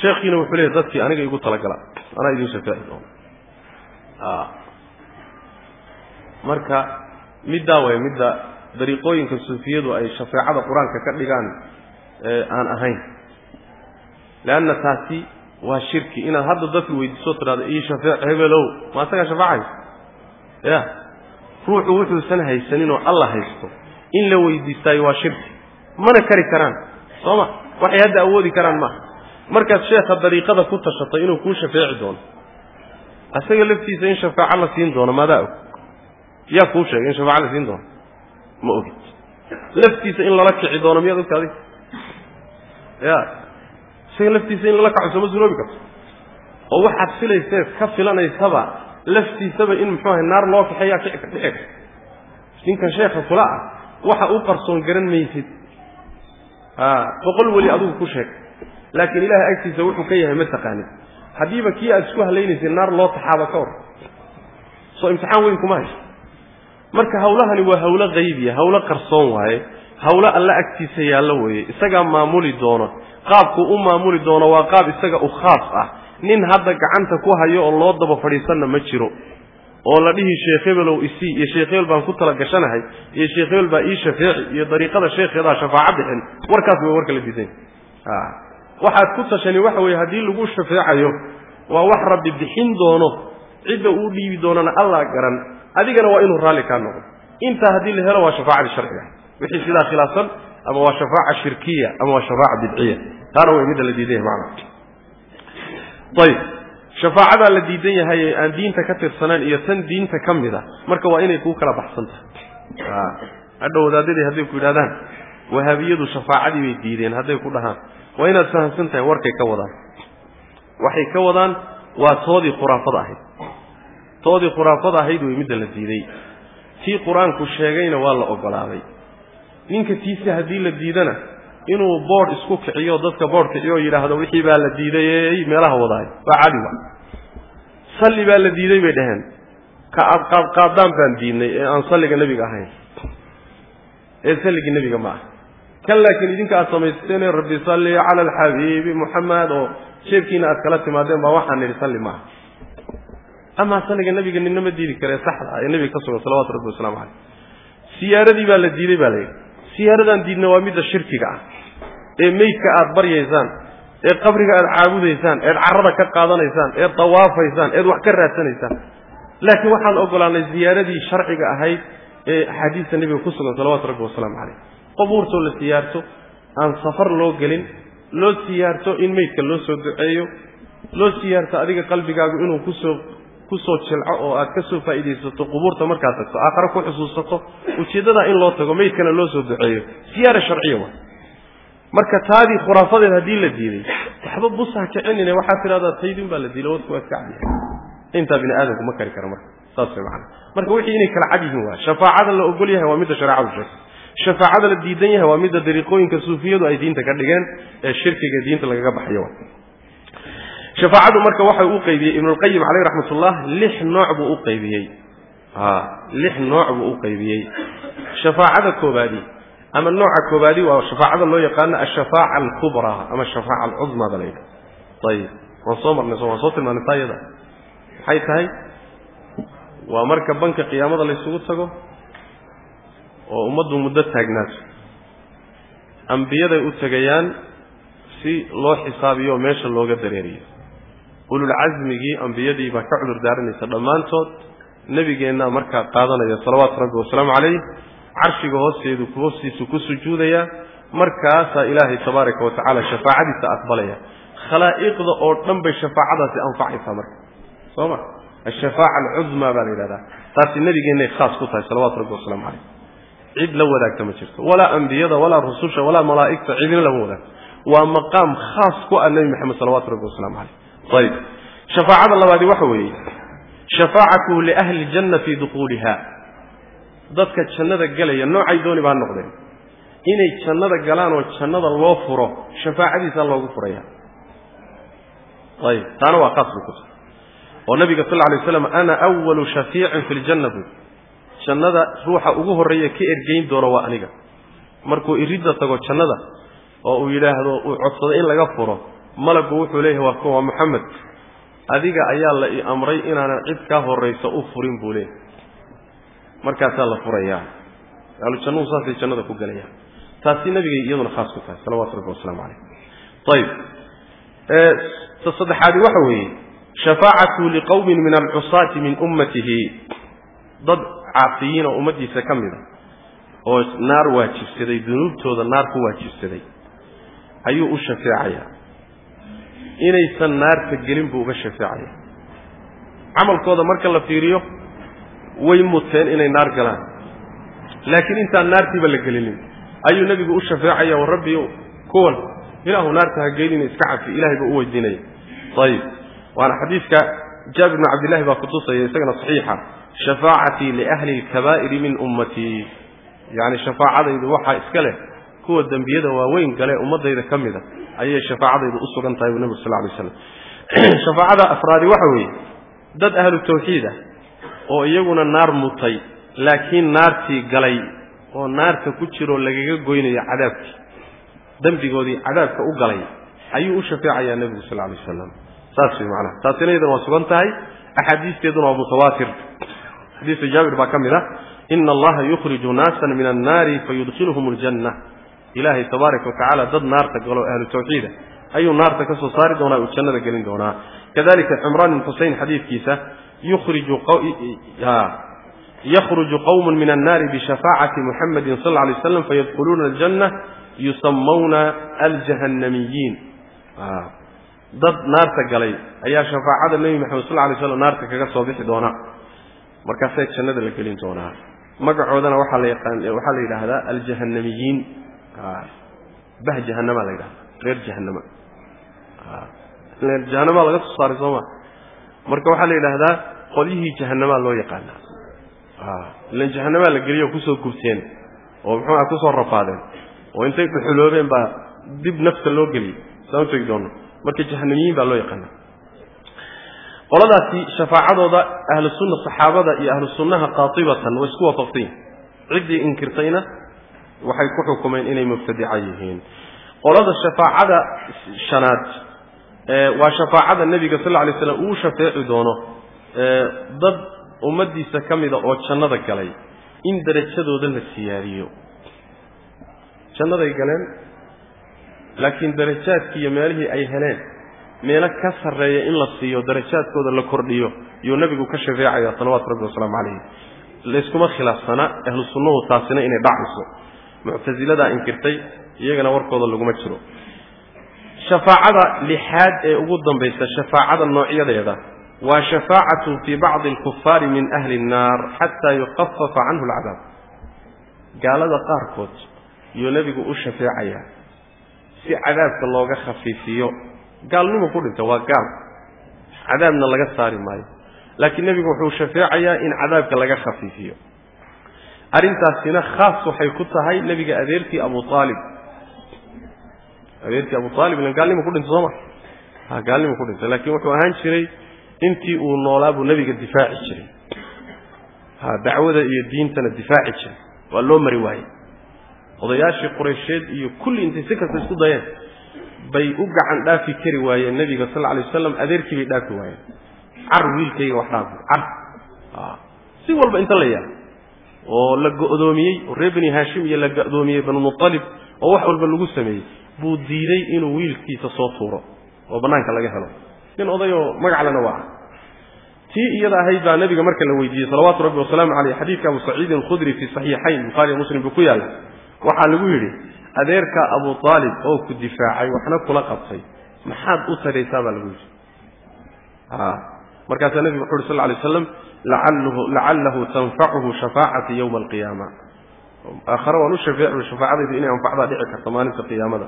sheekhiina wuxuu leeyahy dadkii aniga igu talagala anaa idin shafaaci doona marka middaa way midda dariiqooyinka suufiyadu ay shafeecada qur'aanka ka dhigaan aan ahayn. Leanna taasi waa shirki inaad hadda dadka weydiisoo tidhahdo ii shafeec hebelow ma asagaa shafaacaysa ya. Ruuxu wuxuusan haysanin oo alla haysto in la weydiistaayo waa shirki. Mana kari karaan soo ma? Waxay hadda awoodi karaan maaha markaad sheekha dariiqada ku tashato inuu kuu shafeeci doono. Asaga laftiisa in shafaaco la siin doono maadaa og? Yaa kuu sheegay in shafaaco la siin doono? Ma ogid. Laftiisa in lala kici doono miyaad ogta adig ya isaga laftiisa in lala kaco sooma suroobi karto? Oo waxaad filayseed ka filanaysaba laftiisaba in muxuu ahay naar loo kaxeeyaa kici dhici karta ninkan sheekha kula ah waxa u qarsoon garan maysid. Boqol weli adigu ku sheeg laakiin ilahay agtiisa wuxuu ka yahay ma taqaanid. Haddiiba kii aad isku halaynaysay naar loo taxaaba ka war soo imtixaan weyn kuma hayso. Marka hawlahani waa hawlo qaybiya hawlo qarsoon waaye. Hawlo alla agtiisa yaallo weeye. Isagaa maamuli doono qaabkuu u maamuli doono waa qaab isaga u khaas ah. Nin hadda gacanta ku hayo oo loo daba fadhiisanna ma jiro. Oo la dhihi sheekh hebelow isii iyo sheekh baan ku tala gashanahay iyo sheekh baa ii shafeeci iyo dariiqada sheekheedaa shafaaco bixin. Warkaas way warka la diidan waxaad ku tashani waxa weeye haddii lagu shafeecayo waa wax rabbi bixin doono cidda uu dhiibi doonana allaa garan adigana waa inuu raalli kaa noqdo. Intaa haddii la helo waa shafaacadii sharciga wixii sidaa khilaafsan ama waa shafaaca shirkiya ama waa shafaaca bidciya. Taana way midda la diidan yahay macana ayib shafaacadaa la diidan yahay ee aan diinta ka tirsanayn iyo tan diinta ka mid a marka waa inay kuu kala baxsan tahay. Hadha wadaadadii hadday ku yidhahdaan wahaabiyadu shafaacadii bay diideen hadday ku dhahaan waa inaad fahamsan tahay warkay ka wadaan. Waxay ka wadaan waa toodii khuraafada ahayd. Toodii khuraafada ahayd way midda la diiday tii qur'aanku sheegayna waa la ogolaaday. Ninka tiisi haddii la diidana inuu boodh isku kiciyo dadka boodh kiciyo yidhaahdo wixii baa la diidayey meelaha wadaay. Waa cadi wa salli baa la diiday bay dhaheen. Ka aad qaad qaadaan baan diidnay ee aan salliga nebiga ahayn. Ee salligii nebiga ma ah kan laakiin idinka aad samaysteen rabbi salli cala alxabiibi muxamed oo sheebkiina aad kala timaadeen baa waxaan nidhi salli maaha. Amaa salliga nebiga ninna ma diidi karee saxda ah ee nebiga ka sugan salawatu rabbi waslamu caleyh siyaaradii baa la diiday baa layidhi siyaaradan diidna waa midda shirkiga ah. Ee meydka aad baryaysaan ee qabriga aad caabudaysaan eed carrada ka qaadanaysaan eed dawaafaysaan eed wax ka raadsanaysaan. Laakiin waxaan ogolaanay ziyaaradii sharciga ahayd ee axaadiista nebiga ku sugan salawatu rabbi wasalaamu caleyh qubuurtoo la siyaarto aan safar loo gelin loo siyaarto in meydka loo soo duceeyo loo siyaarto adiga qalbigaagu inuu ku soo ku soo jilco oo aad ka soo faa'iidaysato qubuurta markaad tagto aakhare ku xusuusato ujeeddadaa in loo tago meydkana loo soo duceeyo. Siyaara sharciya wa marka taadii khuraafadeed haddii la diiday waxba busaha kicinine waxaad tidhahdaa taydin baa la diiday wadku waa iska cadyahay intaa bini aadamku ma kari kara marka saas way macana marka wixii inay kala cad yihiin waa shafaacada la ogol yahay waa midda shareecadu sheegtay shafaacada la diidan yahay waa midda dariiqooyinka suufiyadu ay diinta ka dhigeen ee shirkiga diinta lagaga baxayo. Shafaacadu marka waxa uu qaybiyey ibnulqayim caleyh raxmatullah lix nooc buu u qaybiyey. Lix nooc buu u qaybiyey. Shafaacada koobaadi ama nooca koobaadi waa shafaacada loo yaqaano ashafaaca alkubraa ama ashafaaca alcudmaa ba la ayib waan soo marnay waan soo tilmaanay taa iyada maxay tahay? Waa marka banka qiyaamada laysugu tago oo ummaddu muddo taagnaato. Ambiyaday u tegayaan si loo xisaabiyo meesha looga dareeriyo. Ululcasmigii ambiyadii baa ka cudur daaranaysa dhammaantood. Nebigeenna markaa qaadanaya salawaatu rabbi wasalaamu calayh carshiga hoosteedu hoostiisu ku sujuudaya markaasaa ilaahay tabaaraka wa tacaala shafaacadiisa aqbalaya. Khalaa'iqda oo dhan bay shafaacadaasi anfacaysaa marka. Soo ma? Ashafaaca alcudmaa baa la yidhahdaa. Taasi nebigeennay khaas ku tahay salawaatu rabbi wasalaamu calayh cid la wadaagta ma jirto. Walaa ambiyada walaa rususha walaa malaa'igta cidina lama wadaagto waa maqaam khaas ku ah nebi maxamed salawatu rabbi wasalaamu calayh ayib shafaacada labaadi waxa weeye. Shafaacatuhu liahli ljanna fii dukuuliha dadka jannada gelaya noocay dooni baa noqdeen. Inay jannada galaan oo jannada loo furo shafaacadiisa loogu furaya. Ayib taana waa khaas bay ku tahay oo nabiga sal alay waslam ana awalu shafiicin fi ljanna buu jannada ruuxa ugu horreeya ka ergeyn doono waa aniga. Markuu iridda tago jannada oo uu yidhaahdo uu codsado in laga furo malaggu wuxuu leeyahay waa waa moxamed adiga ayaa la amray inaanan cid kaa horraysa u furin buu leeyahay. Markaasaa la furayaa ahlujannuhu saasay jannada ku gelayaan taasi nabigay iyaduna khaas ku tahay. Salawatu rabbi wasalaamu calayh. Ayib ta saddexaadi waxa weeye shafaacatu liqowmin min alcusaati min ummatihi. Dad caasiyiin oo ummaddiisa ka mid a oo naar waajibsaday dunuubtooda naar ku waajibsaday ayuu u shafeecayaa. Inaysan naarta gelin buu uga shafeecaya camalkooda marka la fiiriyo way muteen inay naar galaan. Laakiin intaan naartiiba la gelinin ayuu nebigu u shafeecaya wa rabbi kuwan ilaahu naarta ha geynina iska cafi ilahay buu u weydiinaya. Ayib waana xadiidka jaabir bn cabdillahi baa kutusaya isagana saxiixa shafaacatii liahli lkabaa'iri min ummatii yacni shafaacadaydu waxaa iska leh kuwa dembiyada waaweyn gale ummadayda ka mida ayay shafaacadaydu u sugan tahay buu nebigu sal lay slam shafaacada afraadi waxa weeye dad ahlu tawxiid ah oo iyaguna naar mutay laakiin naartii galay oo naarta ku jiroo lagaga goynayo cadaabkii dembigoodii cadaabka u galay ayuu u shafeecayaa nebigu sal lay wasalam saas way macnaha. Taasina iyadana waa sugan tahay axaadiisteeduna waa mutawaatir xadiiska jaabir baa ka mid ah ina allaha yukhriju naasan min annaari fayudkhiluhum aljanna. Ilaahay tabaaraka watacaala dad naarta galo ahlu tawxiida ayuu naarta ka soo saari doonaa uu jannada gelin doonaa. Kadalika cimraan ibn xusein xadiidkiisa yukhriju yakhruju qowmun min annaari bishafaacati muxamedin sal lla lay waslam fayadkhuluuna aljanna yusamawna aljahannamiyiin. Dad naarta galay ayaa shafaacada nebi maxamed sal lay slam naarta kaga soo bixi doona markaasee jannada la gelin doonaa. Magacoodana waxaa la yaqaan waxaa la yidhaahdaa aljahannamiyiin. Bah jahanama la yidhahda reer jahanama reer jahanama laga soo saaray sooma. Marka waxaa la yidhaahdaa qolyihii jahanamaa loo yaqaanaa. Ilan jahanamaa la geliyo ku soo gubteen oo muxuuha ku soo rafaadeen oo intay dhuxuloobeen baa dib nafta loo geliyey saan utegi doono. Marka jahanamiyiin baa loo yaqaana qoladaasi shafaacadooda ahlu sunna saxaabada iyo ahlu sunnaha qaatibatan way isku waafaqsan yihiin ciddii inkirtayna waxay ku xukumeen inay mubtadica yihiin. Qolada shafaacada shanaad waa shafaacada nebiga sal lla lay slam uu shafeeci doono dad ummaddiisa ka mida oo jannada galay in darajadooda la siyaadiyo jannaday galeen laakiin darajaadkii iyo meelihii ay heleen meelo ka sarreeya in la siiyo darajaadkooda la kordhiyo yuu nebigu ka shafeecaya salawaatu rabbi wasalaamu calayh layskuma khilaafsana ahlu sunnuhu taasina inay dhacayso muctasiladaa inkirtay iyagana warkooda laguma jiro. Shafaacada lixaad ee ugu dambaysa shafaacada noocyadeeda waa shafaacatu fii bacdi alkufaari min ahli nnaar xataa yukafafa canhu alcadaab. Gaalada qaarkood yuu nebigu u shafeecayaa si cadaabka looga khafiifiyo gaalnimo ku dhinta waa gaal. Cadaabna laga saari maayo. Laakiin nebigu wuxuu shafeecayaa in cadaabka laga khafiifiyo. Arrintaasina khaas waxay ku tahay nebiga adeerkii abu aalib adeerkii abu aalib ilan gaalnimo ku dhinta sooma ha gaalnimo ku dhinta laakiin wuxuu ahaan jiray intii uu noolaa buu nebiga difaaci jiray. Ha dacwada iyo diintana difaaci jiray. Waa loo mari waayey. Odayaashii quraysheed iyo kulli intay si kasta isku dayeen bay u gacan dhaafi kari waayeen. Nebiga sal alay wasalam adeerkii bay dhaafi waayeen. Car wiilkayga wax dhaafi. Car. Si walba inta la yaalo oo la go'doomiyey oo reer bani haashim iyo la go'doomiyey banumutalib oo wax walba lagu sameeyey buu diiday inuu wiilkiisa soo tuuro. Oo bannaanka laga helo. Nin odayoo magaclena waa ah. Tii iyada ahayd baa nabiga marka la weydiiyey salawaatu rabbi wasalaamu caleyh xadiidka abu saciidin alkhudri fii saxiixayn bukhaariyo muslim buu ku yaalla waxaa lagu yidhi adeerka abu aalib oo ku difaacay waxna kula qabtay. Maxaad u taraysaa baa lagu yidhi. Markaasaa nebigu wuxu uhi sal lay slam lacallahu tanfacuhu shafaacati yowma alqiyaama. Aakhare waan u shafeec shafaacadaydu inay anfacdaa dhici karto maalinta qiyaamada.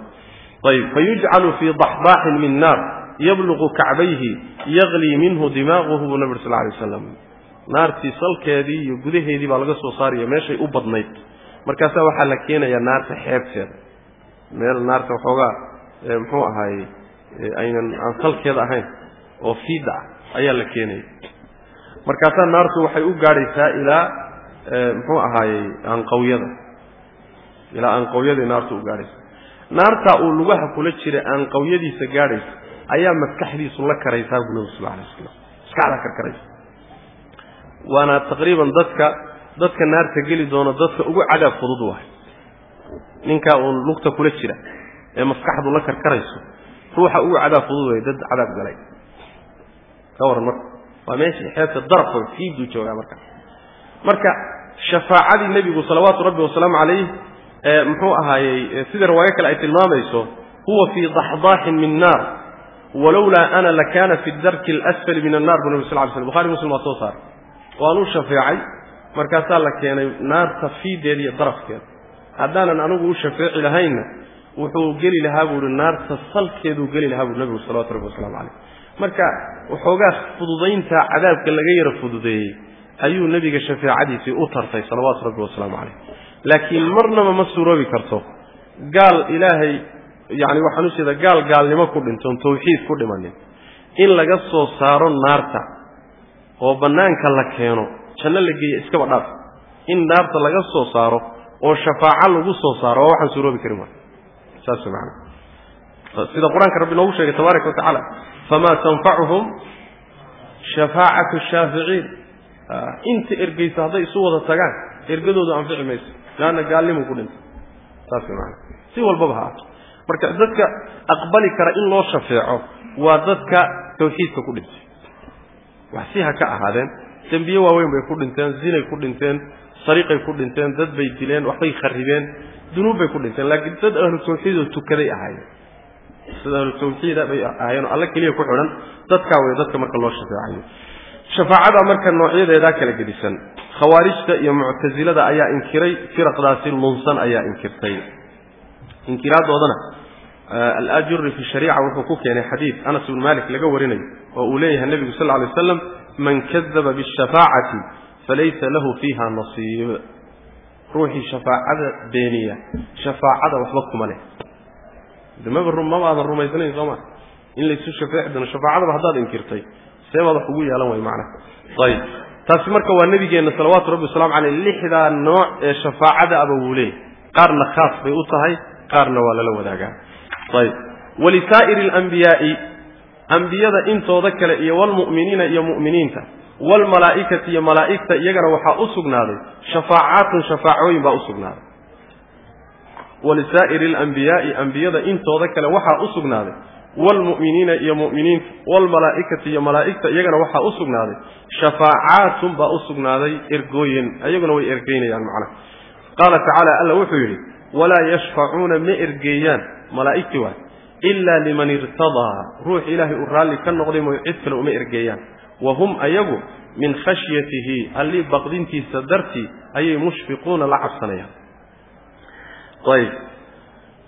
Ayb fayujcalu fii daxdaaxin min naar yabluqu kacbayhi yaglii minhu dimaaquhu buu nabi ur sal lay waslam naartii salkeedii iyo gudaheedii baa laga soo saaraya meeshay u badnayd markaasaa waxaa la keenayaa naarta xeebteeda meel naarta waxoogaa muxuu ahaaye aynan aan salkeeda ahayn oo fiida ah ayaa la keenaya markaasaa naartu waxay u gaadhaysaa ilaa muxuu ahaayey aanqawyada ilaa aanqawyaday naartu u gaadhaysa. Naartaa uu lugaha kula jira aanqawyadiisa gaadhaysa ayaa maskaxdiisu la karaysaa buu nabi sal alay slam maskaxdaa karkaraysa. Waana taqriiban dadka dadka naarta geli doono dadka ugu cadaab fudud wahay ninkaa uun lugta kula jira ee maskaxdu la karkarayso ruuxa ugu cadaab fudud way dad cadaab galay. Ka warran marka. Waa meeshii xeebta darafo fiiduu joogaa marka. Marka shafaacadii nebigu salawaatu rabbi wasalaamu calayh muxuu ahaayey sida riwaayo kale ay tilmaamayso huwa fii daxdaaxin min naar walowlaa ana lakana fi darki alasfali min annar buu nabi sal ly slm bukhari muslim waa soo saaray waan u shafeecay markaasaa la keenay naarta fiideeda iyo darafkeeda haddaanan anigu u shafeeci lahaynna wuxuu geli lahaa buu ihi naarta salkeeduu geli lahaa buu nabigu salawatu rabbi waslamu calayh. Marka waxoogaa fududaynta cadaabka laga yara fududeeyey ayuu nebiga shafeecadiisii u tartay salawaatu rabbi wasalaamu calayh. Laakiin marnaba ma suuroobi karto gaal ilaahay yacni waxaan u gaal gaalnimo ku dhintoon tawxiid ku dhimanin in laga soo saaro naarta oo bannaanka la keeno janno la geeya iskaba dhaaf in naarta laga soo saaro oo shafaaco lagu soo saaro waa waxaan suuroobi karin wa saas macana sida qur'aanka rabbi noogu sheegay tabaaraka wa tacaala famaa tanfacuhum shafaacatu shaaficiin. Inta ergeysa hadday isu wada tagaan ergadoodu anfici mayso leanna gaalnimu ku dhintay saas maana si walbaba ha aato marka dadka aqbali kara in loo shafeeco waa dadka tawxiidka ku dhintay wax si ha ka ahaadeen dembiye waaweyn bay ku dhinteen zinay ku dhinteen sariiqay ku dhinteen dad bay dileen waxbay kharribeen dunuub bay ku dhinteen. Laakiin dad ahlu tawxiidoo tukaday ahaayeen. Dad ahlu tawxiida bay ahaayeen oo alle keliya ku xidhan dadkaa wey dadka marka loo shafeecayo shafaacada marka noocyadeedaa kala gedisan khawaarijta iyo muctasilada ayaa inkiray firaqdaasi lunsan ayaa inkirtay. Inkiraadoodana alajuri fi shariica wuxuu ku keenay xadiid anas bn malik laga warinayo oo uu leeyahay nebigu sal ly waslam man kadaba bishafaacati falaysa lahu fiiha nasiib. Ruuxii shafaacada beeniya shafaacada waxba kuma leh. Maba maba aadan rumaysnayn sooma in laysu shafeeci doono shafaacadaba haddaad inkirtay seebaad wax ugu yeelan way macnaha ayib. Taasi marka waa nebigeenna salawaatu rabbi wasalamu caleyh lixdaa nooc ee shafaacada aba qaarna khaas bay u tahay qaarna waa lala wadaagaa. Ayib. Walisaa'iri alambiyaai ambiyada intooda kale iyo walmu'miniina iyo mu'miniinta waalmalaa'ikati iyo malaa'igta iyagana waxaa u sugnaaday shafaacaatun shafaacooyin baa u sugnaaday. Walisaa'iri alambiyaai ambiyada intooda kale waxaa u sugnaaday waalmu'miniina iyo mu'miniinta waalmalaa'ikati iyo malaa'igta iyagana waxaa u sugnaaday shafaacaatun baa u sugnaaday ergooyin iyaguna way ergeynayaan macnaha qaala tacaala alla wuxuu yidhi walaa yashfacuuna ma ergeeyaan malaa'igtii waay ilaa liman irtadaa ruux ilaahay uu raalli ka noqday mooy cid kale uma ergeeyaan. Wa hum ayagu min khashyatihi allii baqdintiisa dartii ayay mushfiquuna la cabsanayaan. Ayib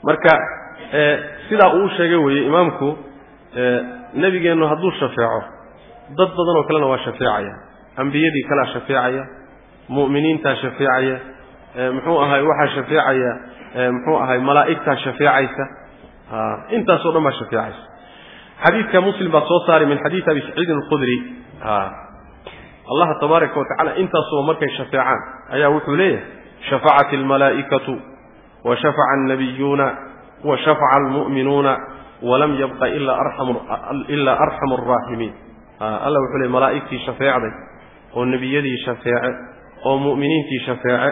marka sidaa uu sheegay weeye imaamku nebigeennu hadduu shafeeco dad badan oo kalena waa shafeecaya. Ambiyadii kalea shafeecaya mu'miniintaa shafeecaya muxuu ahay waxaa shafeecaya muxuu ahay malaa'igtaa shafeecaysa intaasoo dhan baa shafeecaysa xadiidka muslim baa soo saaray min xadiidi abi saciidin alkhudri. Allaha tabaaraka wa tacala intaasuba markay shafeecaan ayaa wuxuu leeyahay shafacat almalaa'ikatu wa shafaca annabiyuuna wa shafaca almu'minuuna walam yabqa ilaa arxamu alraaximiin alla wuxuu leey malaa'igtii shafeecday oo nebiyadii shafeece oo mu'miniintii shafeece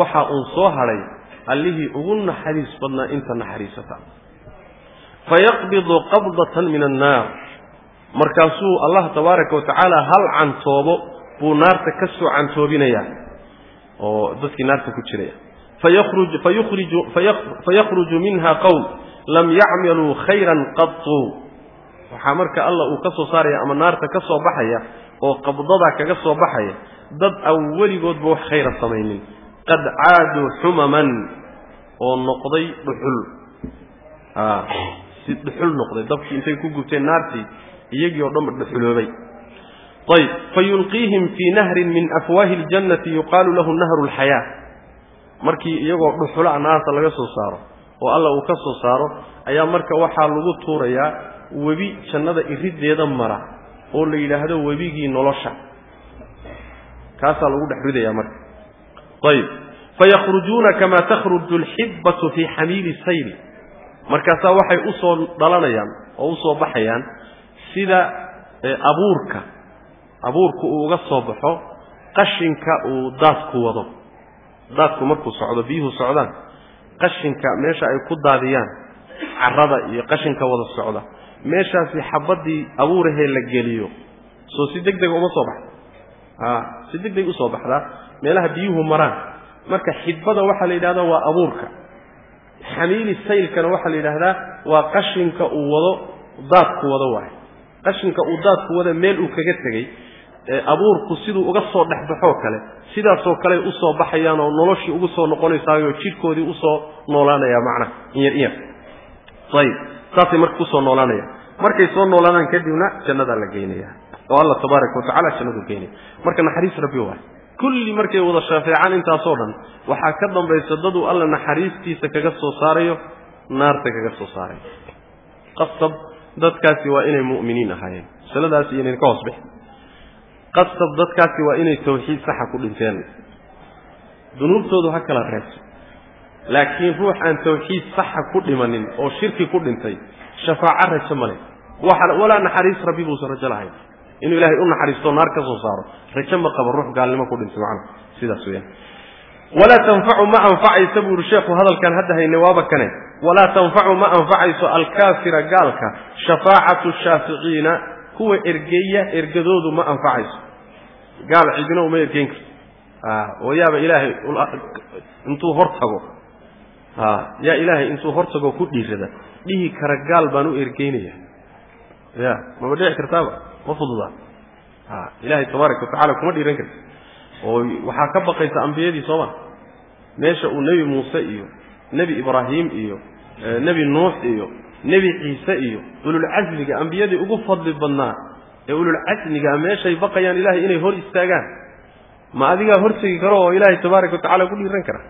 waxaa uun soo hadhay allihii ugu naxariis badnaa inta naxariisata fayaqbidu qabdatan min annaar markaasuu allah tabaaraka watacaala hal cantoobo buu naarta ka soo cantoobinayaa oo dadkii naarta ku jiraya fayakhruju minha qowm lam yacmaluu khayran qatu waxaa marka alla uu ka soo saaraya ama naarta ka soo baxaya oo qabdadaa kaga soo baxaya dad aan weligoodba wax khayra samaynin qad caaduu xumaman oo noqday dhuxul si dhuxul noqday dabkii intay ku gubteen naartii iyagii oo dhanba dhuxuloobay. Ayb fayulqiihim fii nahrin min afwaahi اljannati yuqaalu lahu nahru اlxayaa markii iyagoo dhuxula naarta laga soo saaro oo alla uu ka soo saaro ayaa marka waxaa lagu tuurayaa webi jannada iriddeeda mara oo la yidhaahdo webigii nolosha. Kaasaa lagu dhex ridayaa marka. Ayb fayakhrujuuna kama takhruju alxibbatu fii xamiili sayli markaasaa waxay u soo dhalanayaan oo u soo baxayaan sida abuurka. Abuurku uu uga soo baxo qashinka uu daadku wado. Daadku markuu socdo biyuhu socdaan. Qashinka meesha ay ku daadiyaan carrada iyo qashinka wada socda. Meeshaasi xabaddii abuurahee la geliyo. Soo si deg dega uma soo baxda. A si deg deg u soo baxdaa meelaha biyuhu maraan. Marka xidbada waxaa la yidhahdaa waa abuurka xamiili saylkana waxaa la yidhaahdaa waa qashinka uu wado daadku wado waay qashinka uu daadku wada meel uu kaga tegey abuurku siduu uga soo dhexbaxoo kale sidaasoo kale u soo baxayaan oo noloshii ugu soo noqonaysaayo jidhkoodii u soo noolaanaya macnaha inyar inyar. Ayib saasay marka ku soo noolaanayaan markay soo noolaadaan kadibna jannadaa la geynaya oo alla tabaaraka watacala jannadu geynaya marka naxariis rabbi waay kulli markay wada shaafeecaan intaasoo dhan waxaa ka dambaysa daduu alla naxariistiisa kaga soo saarayo naarta kaga soo saarayo. Qasab dadkaasi waa inay mu'miniin ahaayeen. Masaladaasi inayn ka hoos bixin qasab dadkaasi waa inay tawxiid saxa ku dhinteen. Dunuubtoodu ha kala reebto laakiin ruux aan tawxiid saxa ku dhimanin oo shirki ku dhintay shafaaco rajo male walaa naxariis rabbi buusan rajo lahayn inuu ilaahay u naxariisto naar ka soo saaro rajo ma qabo ruux gaalnimo ku dhintay macna sidaas weyaan walaa tanfacu ma anfacaysa buu yidhi sheekhu hadalkan hadda hayne waaba kane. Walaa tanfacu ma anfacayso alkaafira gaalka shafaacatu shaaficiina kuwa ergeeya ergadoodu ma anfacayso. Gaal cidina uma ergeyn karto. Oo yaaba ilaahay intuu hor tago. Yaa ilaahay intuu hor ku dhiirada dhihi kara gaal baan u ergeynaya ya mama dhici kartaaba ma fududaa ilaahay tabaaraka watacala kuma dhiiran karta oo waxaa ka baqaysa ambiyadii sooma meesha uu nebi muuse iyo nebi ibraahim iyo nebi nuux iyo nebi ciise iyo ululcasmiga ambiyadii ugu fadli badnaa ee ululcasmiga meeshay baqayaan ilahay inay hor istaagaan. Ma adigaa hortegi karo oo ilaahay tabaaraka watacala ku dhiiran kara?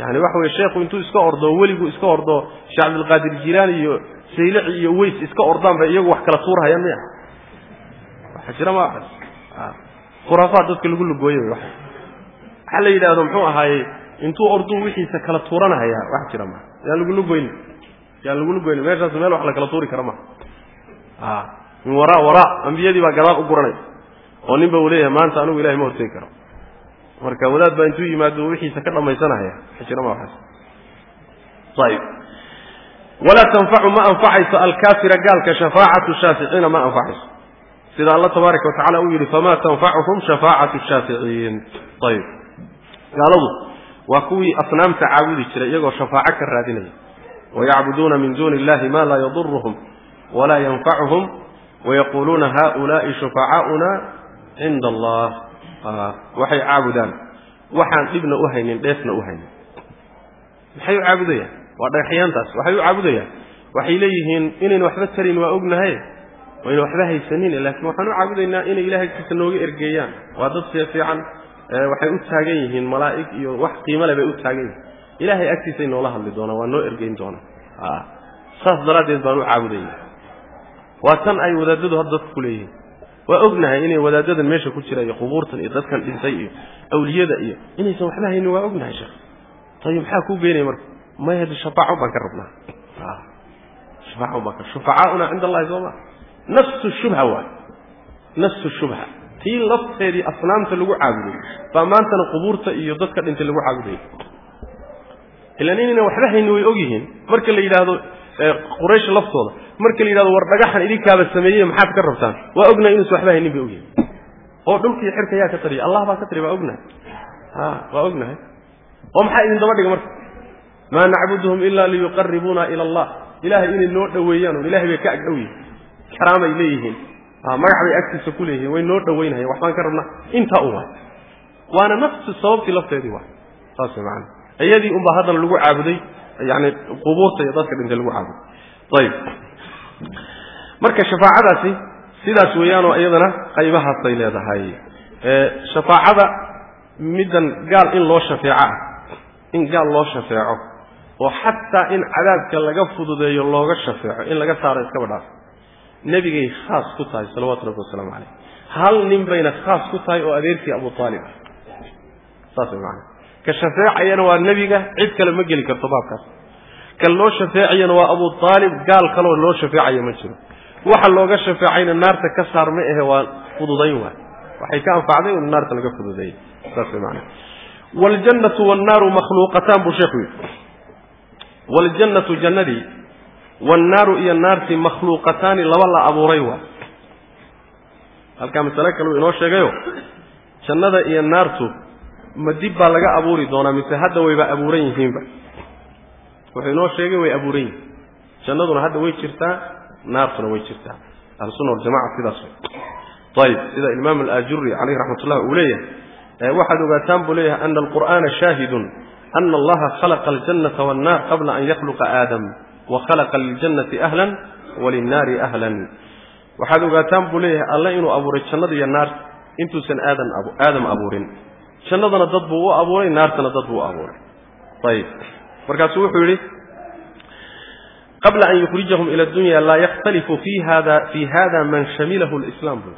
Yani waxa weye sheekhu intuu iska ordo weligu iska ordo sheekh cabdilqaadir jilaani iyo saylici iyo weys iska ordaan bay iyagu wax kala tuurhayaan miya. Waxa jira ma khuraafaad dadka lagu lugooye wa waxaa la yidhaahdo muxuu ahaaye intuu orduu wixiisa kala tuuranahaya wax jira ma. Yaan lagu lugoyni yaan lagu lugoyni meeshaas meel wax la tuuri kara ma. Min waraa waraa ambiyadii baa gadaal u guranaysa oo ninba uu leeyahay maanta anigu ilahay ma hortegi karo. Marka wadaad baa intuu yimaado wixiisa ka dhamaysanahaya wax jira ma waxaas ayib walaa tanfacu ma anfacayso alkaafira gaalka shafaacatu shaaficiina ma anfacayso sida alla tabaaraka watacala uu yidhi famaa tanfacuhum shafaacatu shaaficiin ayib gaaladu waa kuwii asnaamta caabudi jiray iyagoo shafaaco ka raadinaya wayacbuduuna min duuni illahi ma laa yaduruhum walaa yanfacuhum wayaquuluuna haulaai shufacaauna cinda allah waxay caabudaan waxaan dhibna u haynin dheefna u haynin maxay u caabudayaan waa dhagaxyaantaas waxay u caabudayaan. Waxay leeyihiin inayn waxba tarin waa ognahay. Wayna waxba haysanin laakiin waxaan u caabudaynaa inay ilahay agtiisa nooga ergeeyaan. Waa dad see fiican waxay u taagan yihiin malaa'ig iyo wax qiimo leh bay u taagan yihiin. Ilaahay agtiisay noola hadli doonaan waa noo ergeyn doonaan saas daraaddeed baan u caabudayna waa tan ay wadaadadu hadda dadka ku leeyihiin. Waa ognahay inay wadaadadan meesha ku jira iyo qubuurtan iyo dadkan dhintay iyo awliyada iyo inaysan waxba haynin waa ognahay sheekh. Tayib maxaa kuu geynaya marka maya shafaaco baan ka rabnaa. Shafaaco baan ka shufacaauna cinda allahi sooma nafsu shubha waay nafsu shubha. Tii lafteedii asnaamta lagu caabuday baa maantana qubuurta iyo dadka dhintay lagu caabudaya ilaan inayna waxba hayni way ogyihiin. Marka la yidhaahdo quraysh laftooda marka la yidhahdo war dhagaxan idinkaaba sameeyey maxaad ka rabtaan? Waa ognahay inuusa waxba haynin bay ogyihiin. Oo dhulkii xirka yaa ka tariya allah baa ka tariya waa ognahay a waa ognahay oo maxaa idin daba dhiga marka maa nacbuduhum ilaa liyuqaribuuna ila allah. Ilahay inay noo dhoweeyaan oo ilahay bay ka agdhow yihiin karaamay leeyihiin. Magax bay agtiisa ku leeyihiin. Way noo dhoweynayan waxbaan ka rabnaa. Intaa u waay. Waana nafsi sababtii lafteedii waay. Saas maana iyadii unbaa haddana lagu caabuday yani qubuurta iyo dadka dhintay lagu caabuday. Ayib. Marka shafaacadaasi sidaas weeyaanoo iyadana qaybahaasay leedahay. Shafaacada middan gaal in loo shafeeco ah. In gaal loo shafeeco oo xataa in cadaabka laga fududeeyo looga shafeeco in laga saaro iskaba dhaaf nebigay khaas ku tahay salawatu rabbi wasalaamu caleyh hal nin bayna khaas ku tahay oo adeerkii abu aalib ah. Saas way maana ka shafeecayana waa nebiga cid kale ma geli karto baabkaas. Kan loo shafeecayana waa abu aalib gaal kaloo loo shafeecayo ma jiro. Waxa looga shafeecayna naarta ka saar ma ahe waa fududayn waay waxay ka anfacday in naarta laga fududeeyey. Saas way maana waljannatu wannaaru makhluuqataan buu sheekhu yidhi waljannatu jannadii wannaaru iyo naartii makhluuqataani laba la abuuray waay halkaa masale kale uu inoo sheegayo jannada iyo naartu ma dib baa laga abuuri doonaa mise hadda wayba abuuran yihiinba. Wuxuu inoo sheegay way abuuran yihiin. Jannaduna hadda way jirtaa naartuna way jirtaa. Ahlusunna waljamaca sidaas way. Ayib sida imaam alaajuri caleyhi raxmat uu leeyahay waxaad ogaataan buu leeyahay ana alqur'aana shaahidun ana allaha khalaqa aljannata wannaar qabla an yakhluqa aadam khalaqa liljannati ahlan walinnaari ahlan waxaad ogaataan buu leeyahay alle inuu abuuray jannada iyo naarta intuusan aadam abuurin jannadana dad buu u abuuray naartana dad buu u abuuray ayib markaasuu wuxuu yidhi qabla an yukhrijahum ila dunya laa yakhtalifu fi hada fii hada man shamilahu lislaam buu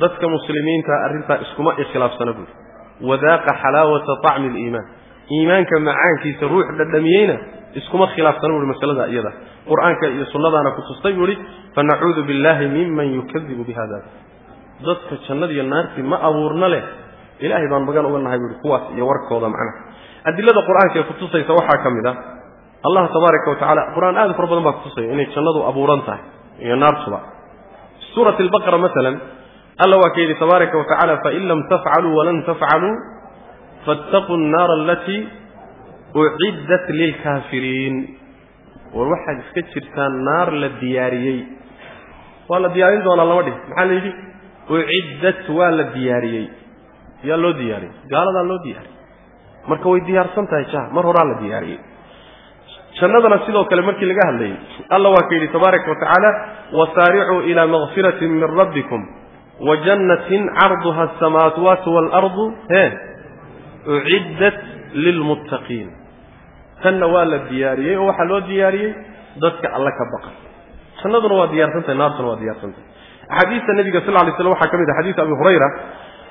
dadka muslimiinta arrintaa iskuma iskhilaafsana buuri wadaaqa xalaawata طacmi اliimaan iimaanka macaankiisa ruux dhadhamiyeyna iskuma khilaafsana buuri masalada iyada. Qur'aanka iyo sunnadaana ku tustay buu ihi fanacuudu biاllahi miman yukadibu bihada dadka jannada iyo naartii ma abuurna leh. Ilaahay baan magan uga nahay buuhi kuwaas iyo warkooda macnaha adilada qur'aanka ee kutusaysa waxaa ka mid ah allah tabaaraka wa tacala qur'aan aad u fara badan baa kutusaya inay jannadu abuuran tahay iyo naartuba. Suurat albaqara masalan alla waa ka yidhi tabaaraka wa tacala fain lam tafcaluu walan tafcaluu fattaquu annaara alatii uciddat lilkaafiriin war waxaad iska jirtaan naar la diyaariyey waa la diyaarin doonaa lama dhih maxaa la yidhi uciddat waa la diyaariyey yaa loo diyaariyey gaaladaa loo diyaariyey marka way diyaarsan tahay jah mar horaa la diyaariyey jannadana sidoo kale markii laga hadlayey alla waa ka yidhi tabaaraka watacaala wasaaricuu ilaa makfiratin min rabbikum wa jannatin carduha asamaawaatu waalardu uciddat lilmuttaqiin tanna waa la diyaariyey oo waxaa loo diyaariyey dadka alle ka baqa jannaduna waa diyaarsan tahay naartuna waa diyaarsan tahay axaadiista nabiga sal lay slam waxaa ka mid ah xadiis abi hurayra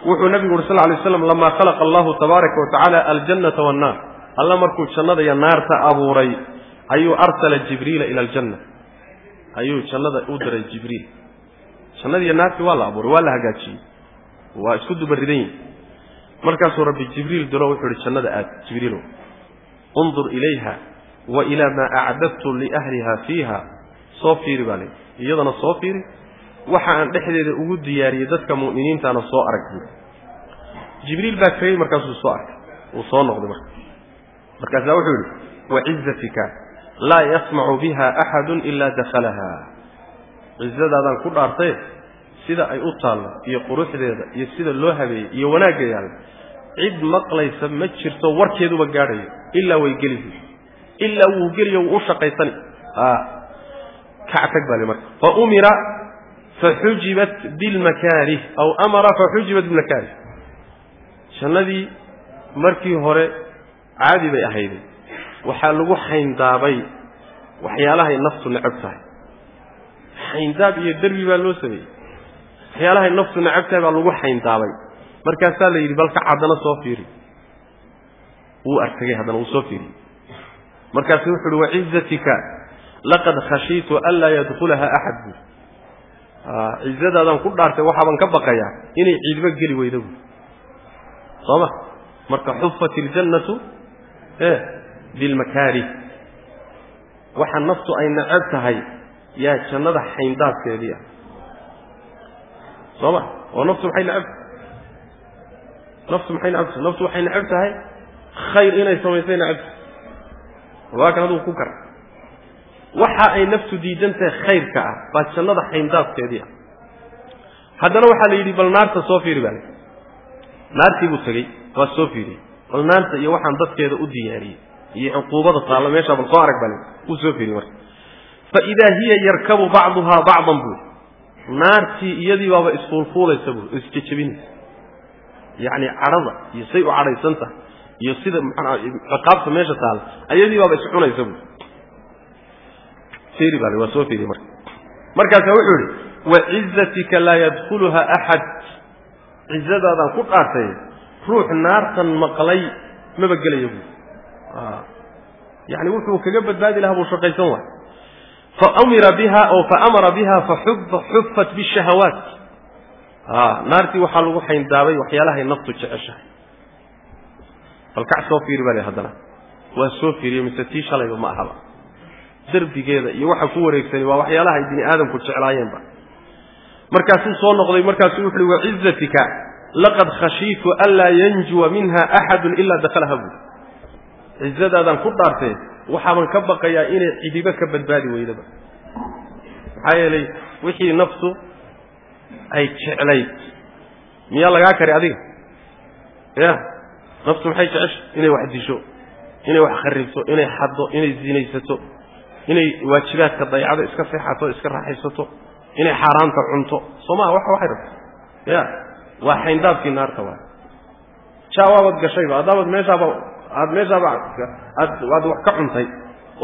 wuxuu nabigu uri sal lay slam lamaa khalaqa allahu tabaaraka wa aljannata wannaar alla markuu jannada iyo naarta abuuray ayuu arsala jibriila ila aljanna ayuu jannada u diray jibriil jannadiiyo naartii waa la abuuray waa la hagaajiyey waa isku dubaridan yihiin markaasuu rabbi jibriil diro wuxuu ihi jannada aad jibriilow undur ilayha wa ilaa maa acdadtu liahliha fiiha. Soo fiiri baa lay iyadana soo fiiri. Waxa aan dhexdeeda ugu diyaariyey dadka mu'miniintaana soo arag jibriil baa tegey markaasuu soo arkay. Uu soo noqday marka. Markaasaa wuxuu yidhi wacizatika laa yasmacu biha axadun ilaa dakhalaha. Cizadaadaan ku dhaartaye sida ay u taallo iyo quruxdeeda iyo sida loo habeeyey iyo wanaagga yaalla cid maqlaysa ma jirto warkeeduba gaadhayo ilaa way gelihi ilaa wuu geliyo wuu u shaqaysani. Kactag baa marka. Fa umira faxujibat bilmakaarih aw amara faxujibat bilmakaarih jannadii markii hore caadi bay ahayday waxaa lagu xayndaabay waxyaalahay naftu necab tahay. Xayndaab iyo derbi baa loo sameeyey waxyaalahay naftu necab tahay baa lagu xayndaabay markaasaa la yidhi balka haddana soo fiiri. Wuu artagay haddana wuu soo fiiriyey markaasu wuxu uhi wacizatika laqad khashiitu anlaa yadkhulaha axad. Buuri cizadaadaan ku dhaartay waxaaban ka baqayaa inay ciidba geli weyda buui soo ma? Marka xufat iljannatu e bilmakaarih waxa naftu ay necab tahay yaa jannada xayndaabkeedii ah soo ma oo naftu maxay necabtahay naftu maxay necabtahay naftu waxay necab tahay? Khayr inay samaysay necabtahay waa kan adugu ku kar. Waxa ay naftu diidan tahay khayrka ah baa jannada xayndaabkeedii ah. Haddana waxaa la yidhi bal naarta soo fiiri baa naartii buu tegey waa soo fiiriyey bal naarta iyo waxaan dadkeeda u diyaariyey iyo cuquubada taalla meeshaa bal soo arag baa wuu soo fiiriyey marka. Fa idaa hiya yarkabu bacduhaa bacdan buu naartii iyadii baaba isfuulfuulaysa buu isjejebinaysa yacni cadhada iyo say u cadhaysan tahay iyo sida maxaa ciqaabta meesha taalla iyadii baaba iscunaysa buu. Fiiri baa waa soo fiiriyey marka. Markaasa wuxuu yihi wacizatika laa yadkhuluha axad cizadaadaan ku dhaartay ruux naartan maqlay maba gelaya buui yani wuxuu kaga badbaadi lahaa buu shaqaysan waay faamira biha oo faamara biha faxufat bishahawaat naartii waxaa lagu xayndaabay waxyaalahay naftu jeceshahay balkac soo fiiri baa haddana waa soo fiiriye mise tii shalayba ma ahaba derbigeeda iyo waxa ku wareegsani waa waxyaalahay bini aadamku jeclaayeenba markaasuu soo noqday markaasuu wuxu uhi wacizatika laqad khashiitu anlaa yanjuwa minha axadun ilaa dakalaha buuri cizadaadaan ku dhaartee waxaaban ka baqayaa inay cidiba ka badbaadi weydaba maxaa yeelay wixii naftu ay jeclayd miyaa lagaa kari adiga? Ya naftu maxay jecesha inay wax disho inay wax kharibto inay xaddo inay zinaysato inay waajibaadka dayacdo iska seexato iska raaxaysato inay xaaraanta cunto. Soo maa wa waxay rabto ya waa xayndaabkii naarta waay jawaabaad gashayba haddaabad meeshaaba aad meeshaaba aad wax ka cuntay.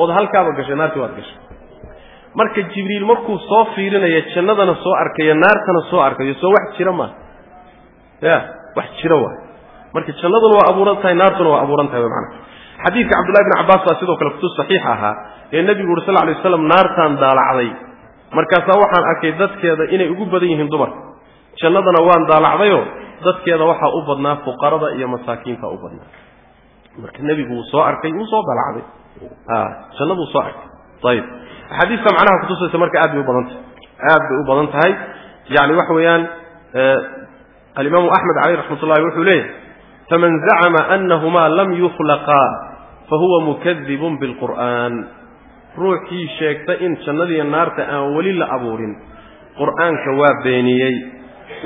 Ood halkaaba gashay naartii waad gashay. Marka jibriil markuu soo fiirinaya jannadana soo arkayo naartana soo arkayo soo wax jira maa ya wax jira waay. Marka jannaduna waa abuuran tahay naartuna waa abuuran tahay mana xadiidka cabdullahi bn cabbaas baa sidoo kale kutus saxiix ahaa ee nebigu uri sal lay waslam naartaan daalacday. Markaasaa waxaan arkay dadkeeda inay ugu badan yihiin dumarka. Jannadana waan daalacdayoo dadkeeda waxaa u badnaa fuqarada iyo masaakiinta u badnaa marka nebigu wuu soo arkay wuu soo daalacday jannaduu soo arkay. Ayib axaadiista macnaha kutusaysa marka aad bay u badan tahay. Aad bay u badan tahay. Yani waxa weeyaan alimaamu axmed caleyh raxmat ullahi wuxuu leeyahay faman zacama anahuma lam yukhlaqaa fahuwa mukadibun bilqur'aan. Ruuxii sheegta in jannadiiyo naarta aan weli la abuurin. Qur'aanka waa beeniyey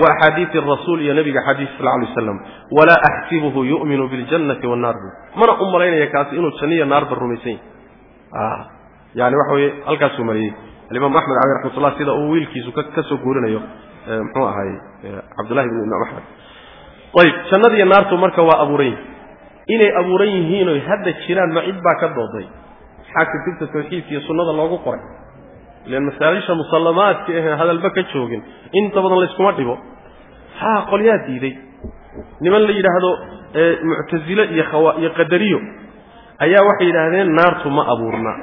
wa axaadiisi rasuul iyo nabiga xadiis sal lay slam walaa axsibuhu yu'minu biljannati wannaar bu mana u malaynaya kaasi inuu janniya naarba rumaysan yahy yani waxa weye halkaasuu mariyey. Alimaam axmed caleyh raxmatullah sida uu wiilkiisu ka soo guurinayo muxuu ahay cabdullahi bn imaam axmed ayib jannadiiyo naartu marka waa abuuran yihiin inay abuuran yihiin oy hadda jiraan ma cid baa ka dooday. Maxaa kutubta tawxiidka iyo sunnada loogu qoray ilan masaalisha musallamaadka ahee hadalba ka joogin. Inta badan layskuma dhibo. Haa qolyaa diiday. Niman la yidhaahdo muctasile iyo iyo qadariyo ayaa waxay yidhaahdeen naartu ma abuurna.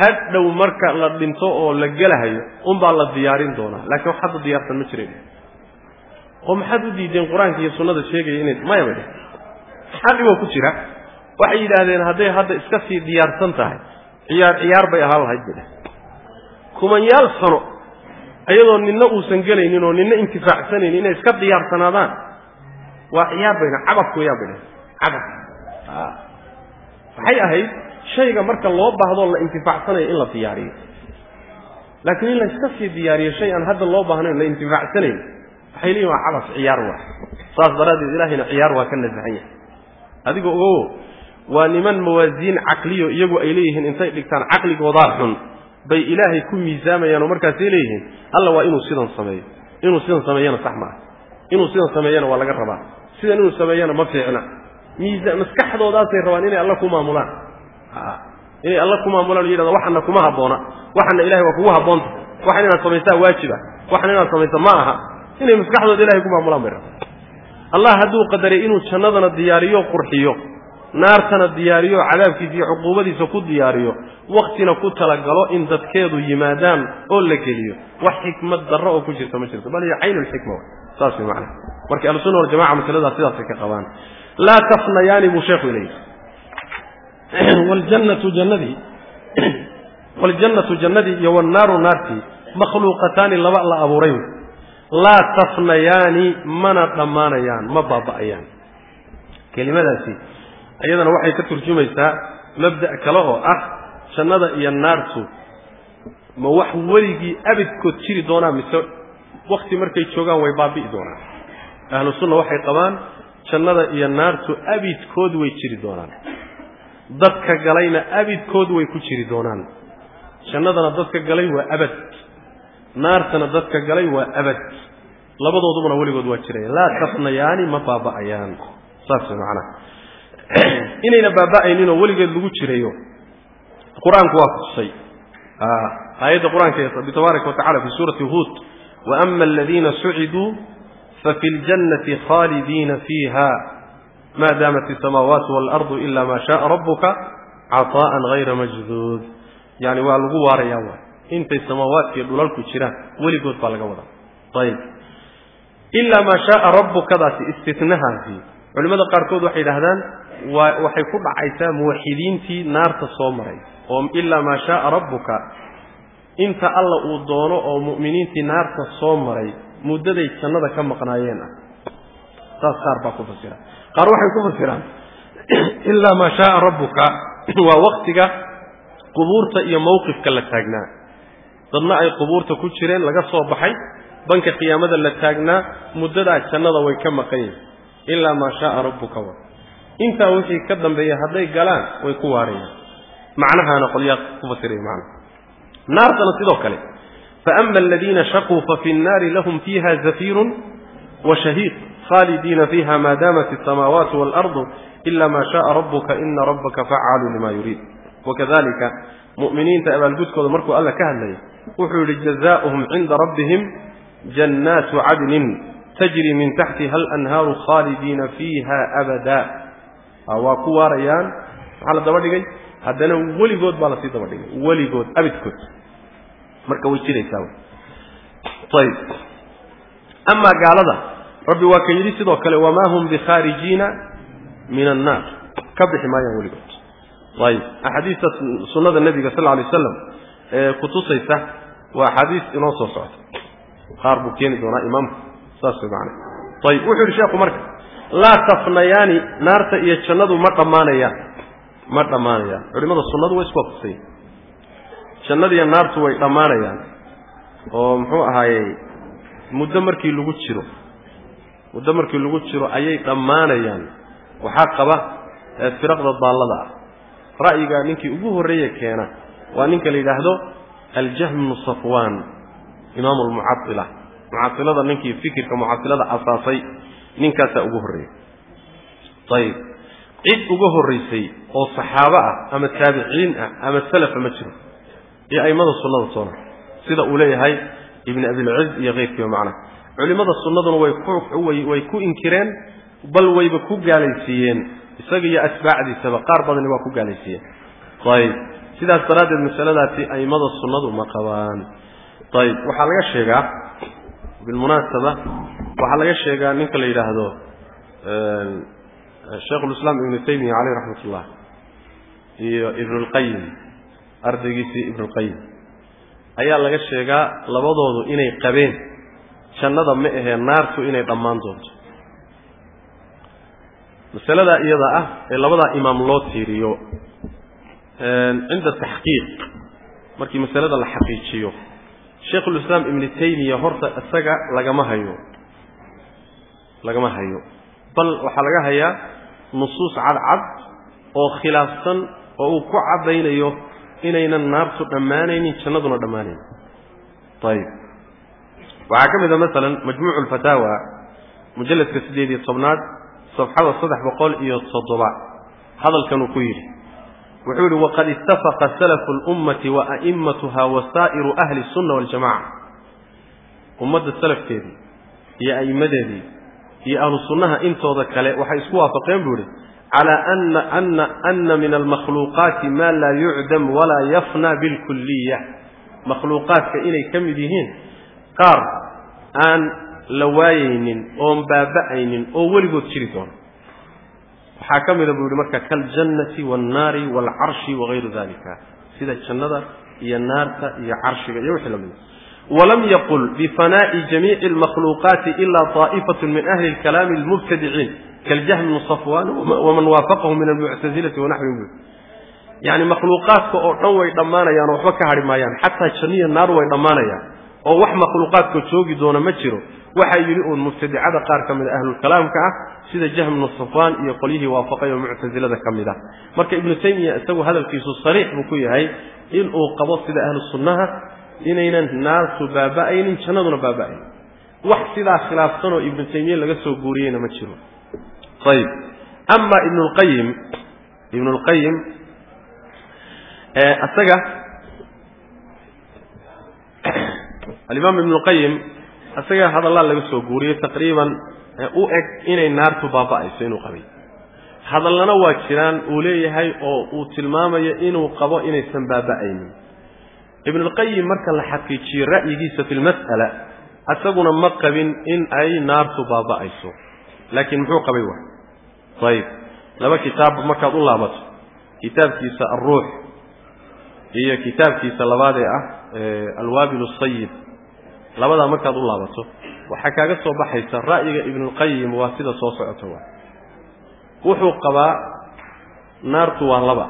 Hadhow marka la dhinto oo la gelahayo unbaa la diyaarin doonaa. Laakiin wax hadda diyaarsan ma jiren oo maxaad u diideen qur'aanka iyo sunnada sheegaya inay maya bay dheh maxaa dhiboo ku jira? Waxay yidhaahdeen hadday hadda iska sii diyaarsan tahay ciyaar ciyaar bay ahaan lahayd bay dheh kumanyaal sano iyadoo ninna uusan gelaynin oo ninna intifaacsanayn inay iska diyaarsanaadaan. Waa ciyaar bayna cabad weyaan bay dheh cabad waxay ahayd shayga marka loo baahdo la intifaacsanayo in la diyaariyo. Laakiin in la iska sii diyaariyo shay aan hadda loo baahnayn la intifaacsanayn waxay leeyihiin waa cabas ciyaar waa. Saas daraaddeed ilaahayna ciyaar waa ka nasahan yahay. Adiga ogowo waa niman mawaasiin caqliyo iyagu ay leeyihiin intay dhigtaan caqligoodaa xun bay ilaahay ku miisaamayaan oo markaasay leeyihiin alla waa inuu sidan sameeyo inuu sidan sameeyana sax maaha inuu sidan sameeyana waa laga rabaa sidan inuu sameeyana ma fiicna. Miisa maskaxdoodaasay rabaan inay alla ku maamulaan. Inay alla ku maamulaan o yidhahda waxana kuma habboona waxana ilahay waa kugu habboonta waxan inaad samaysaa waajiba waxan inaad samaysa ma aha. Inay maskaxdooda ilahay ku maamulaan bay rabaan. Allah hadduu qadaray inuu jannadana diyaariyo qurxiyo naartana diyaariyo cadaabkiisa iyo cuquubadiisa ku diyaariyo waktina ku talagalo in dadkeedu yimaadaan oo la geliyo. Wax xikmad darro oo ku jirta ma jirto. Bal hiyo caynulxikma saas macnaha marka ahlusunna waljamaca masaladaas sidaasay ka qabaan. Laa tafnayaani buu sheekhu ilayhi waljannatu jannadii waljannatu jannadii iyo wannaaru naartii makhluuqataani laba la abuuray laa tafnayaani mana dhammaanayaan ma baaba'ayaan. Kelimadaasi iyadana waxay ka turjumaysaa mabda' kale oo ah jannada iyo naartu. Ma wax weligii abidkood jiri doonaan mise wakti markay joogaan way baabi'i doonaan? Ahlu sunna waxay qabaan jannada iyo naartu abidkood way jiri doonaan. Dadka galayna abidkood way ku jiri doonaan. Jannadana dadka galay waa abad. Naartana dadka galay waa abad. Labadoodubana weligood waa jiraya laa tafnayaani ma baaba'ayaan. Saas macnaha inayna baaba'aynin oo weligeed lagu jirayo qur'aanku waa kutusay ah, aayadda qur'aanka ee rabbi tabaaraka watacala fi suurati huud waama aladiina suciduu fafi ljannati khaalidiina fiiha ma daamat isamaawaatu waalardu ila ma shaaa rabuka caطaa'an hayra majduud yani waa lagu waarayaa waay. Intay samaawaadkiiyo dhulalku jiraan weligood baa laga wadaa. Ayb ilaa maa shaaa rabukadaasi istinahaasi culimmada qaarkood waxay yidhaahdaan waxay ku dhacaysaa muwaxidiintii naarta soo maray. Oo ilaa maa shaaa rabbuka. Inta alla uu doono oo mu'miniintii naarta soo maray muddaday jannada ka maqnaayeen. Ah saas qaar baa ku fasira. Qaar waxay ku fasiraan ilaa maa shaaa rabbuka. Waa waktiga qubuurta iyo mawqifka la taagnaa. Dadna ay qubuurta ku jireen laga soo baxay. Banka qiyaamada la taagnaa muddadaa jannada way ka maqan yihiin ilaa maa shaaa rabbuka intaa wixii ka dambeeya hadday galaan way ku waarayaan macnahaana qolyaa ku fasiraya macnaha naartana sidoo kale faama aladiina shaquu fafi nnaari lahum fiiha zafiirun wa shahiiq khaalidiina fiiha maa daamat asamaawaatu waalardu ila maa shaaa rabbuka ina rabbaka facaalu lima yuriid. Wakadalika mu'miniinta abaalgudkooda markuu alla ka hadlayay wuxuu yidhi jazaauhum cinda rabbihim jannaatu cadnin tajri min taxtiha alanhaaru khaalidiina fiiha abada waa ku waarayaan. Maxaa la daba dhigay haddana weligood baa la sii daba dhigay. Weligood abidkood. Marka way jiraysaa ayib amaa gaalada rabbi waa ka yidhi sidoo kale wamaa hum bikhaarijiina min annaar ka bixi maayaan weligood. Ayib axaadiista sunnada nebiga sal alay aslam ee kutusaysa waa axaadiis inoo soo socta qaar buu keeni doonaa imaamku saas way macana ayib wuxuu yidhi sheekhu marka laa tafnayaani naarta iyo jannadu ma dhammaanayaan. Ma dhammaanayaan. Culimada sunnadu way isku waafaqsanya jannadiiyo naartu way dhammaanayaan. Oo muxuu ahaayey muddo markii lagu jiro muddo markii lagu jiro ayay dhammaanayaan. Waxaa qaba firaqda daallada ah. Ra'yiga ninkii ugu horreeye keena waa ninka la yidhaahdo aljahm bnu safwan imaamu almucatila mucatilada ninkii fikirka mucatilada asaasay ninkaasaa ugu horreeyey. Ayib cid uga horraysay oo saxaabo ah ama taabiciin ah ama salafa ma jiro. Iyo a'immada sunnada soona. Sida uu leeyahay ibn abilciz iyo keyrkiiba macnaha culimmada sunnaduna way ku way ku inkireen bal wayba ku gaalaysiiyeen. Isaga iyo atbaacdiisaba qaar badani waa ku gaalaysiiyeen. Ayib sidaas daraaddeed masaladaasi a'immada sunnadu ma qabaan. Ayib waxaa laga sheegaa bilmunaasaba waxaa laga sheegaa ninka la yidhaahdo sheikhulislaam ibnu taymiya caleyh raxmat ullah iyo ibnulqayim ardaygiisii ibnulqayim ayaa laga sheegaa labadoodu inay qabeen jannada ma ahee naartu inay dhammaan doonto. Masaladaa iyada ah ee labadaa imaam loo tiiriyo cinda taxqiiq. Markii masalada la xaqiijiyo sheikhulislaam ibnu taymiya horta isaga lagama hayo. Lagama hayo. Bal waxaa laga hayaa nusuus cadcad oo khilaafsan oo uu ku caddaynayo inaynan naartu dhammaanaynin jannaduna dhammaanaynin. Ayib waxaa ka mid a masalan majmuucu alfataawa mujalladka siddeed iyo tobnaad safxada saddex boqol iyo toddoba. Hadalkanuu ku yidhi wuxuu yidhi waqad ittafaqa salafu اlummati wa a'immatuha wa saa'iru ahli الsunna waاljamaca ummadda salafkeedii iyo a'immadeedii iyo ahlu sunnaha intooda kale waxay isku waafaqeen buu yidhi calaa ana ana ana min almakhluuqaati maa laa yucdam walaa yafna bilkuliya makhluuqaadka inay ka mid yihiin qaar aan la waayaynin oon baaba'aynin oo weligood jiri doono waxaa ka mida buu yihi marka kaljannati waannaari waalcarshi wagayru dalika sida jannada iyo naarta iyo carshiga iyo wixii lamida walam yaqul bifanaa'i jamiici almakhluuqaati ila طaa'ifatu min ahli اlkalaami almubtadiciin kaljahmi bnu safwan waman waafaqahu min almuctazilati wanaxwihim yani makhluuqaadka oo dhan way dhammaanayaan waxba ka hadhi xataa janniya naar way dhammaanayaan oo wax makhluuqaadka joogi doona ma jiro waxaa yidhi uun mubtadicada qaar ka mid a ahlulkalaamka ah sida jahm bnu safwaan iyo qolyihii waafaqay oo muctasilada ka mid ah. Marka ibnu taymiya isagu hadalkiisu sariix buu ku yahay inuu qabo sida ahlu sunnaha inaynan naartu baaba'aynin jannaduna baaba'aynin. Wax sidaa khilaafsanoo ibnu taymiye laga soo guuriyeyna ma jiro. Ayib ama ibn lqayim ibnu lqayim isaga alimaam ibnu lqayim isaga hadallaa laga soo guuriyey taqriiban u eg inay naartu baaba'ayso inuu qabay. Hadallana waa jiraan uu leeyahay oo uu tilmaamayo inuu qabo inaysan baaba'aynin. Ibnulqayim marka la xaqiijiyo ra'yigiisa fi lmas'ala isaguna ma qabin in ay naartu baaba'ayso. Laakiin muxuu qabay wa ayib laba kitaab markaad u laabato kitaabkiisa alruux iyo kitaabkiisa labaadee ah alwaabil asayib labadaa markaad u laabato waxaa kaaga soo baxaysa ra'yiga ibnulqayim waa sida soo socota waa. Wuxuu qabaa naartu waa laba.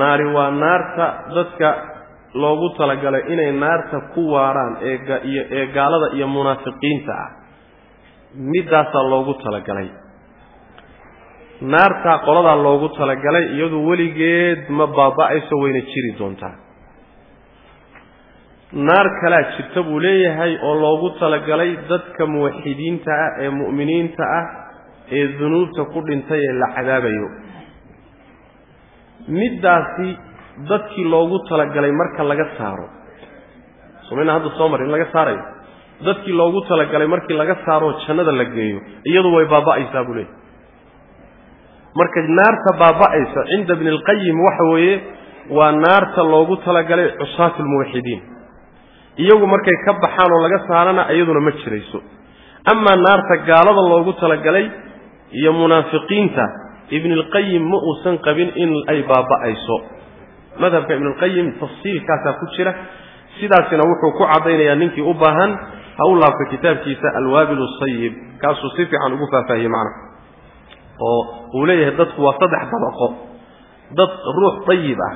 Naari waa naarta dadka loogu talagalay inay naarta ku waaraan eeiyo ee gaalada iyo munaafiqiinta ah. Middaasaa loogu talagalay. Naartaa qoladaa loogu talagalay iyadu weligeed ma baaba'ayso wayna jiri doontaa naar kalaa jirta buu leeyahay oo loogu talagalay dadka muwaxidiinta ah ee mu'miniinta ah ee dunuubta ku dhintay ee la cadaabayo. Middaasi dadkii loogu talagalay marka laga saaro. Somayna hadda soo mar in laga saarayo dadkii loogu talagalay markii laga saaroo jannada la geeyo iyadu way baaba'aysaa buu leeyahy marka naarta baaba'aysa cinda bni lqayim waxa weeye waa naarta loogu talagalay cusaatu lmuwaxidiin iyagu markay ka baxaan oo laga saarana iyaduna ma jirayso. Amaa naarta gaalada loogu talagalay iyo munaafiqiinta ibnulqayim ma uusan qabin in ay baaba'ayso. Madhabka ibnulqayim tafsiilkaasaa ku jira. Sidaasina wuxuu ku caddaynayaa ninkii u baahan ha u laabto kitaabkiisa alwaabil sayib kaasuu si fiican ugu faahfaahiyey macnaha oo uu leeyahay dadku waa saddex dabaqo. Dad ruux dayib ah.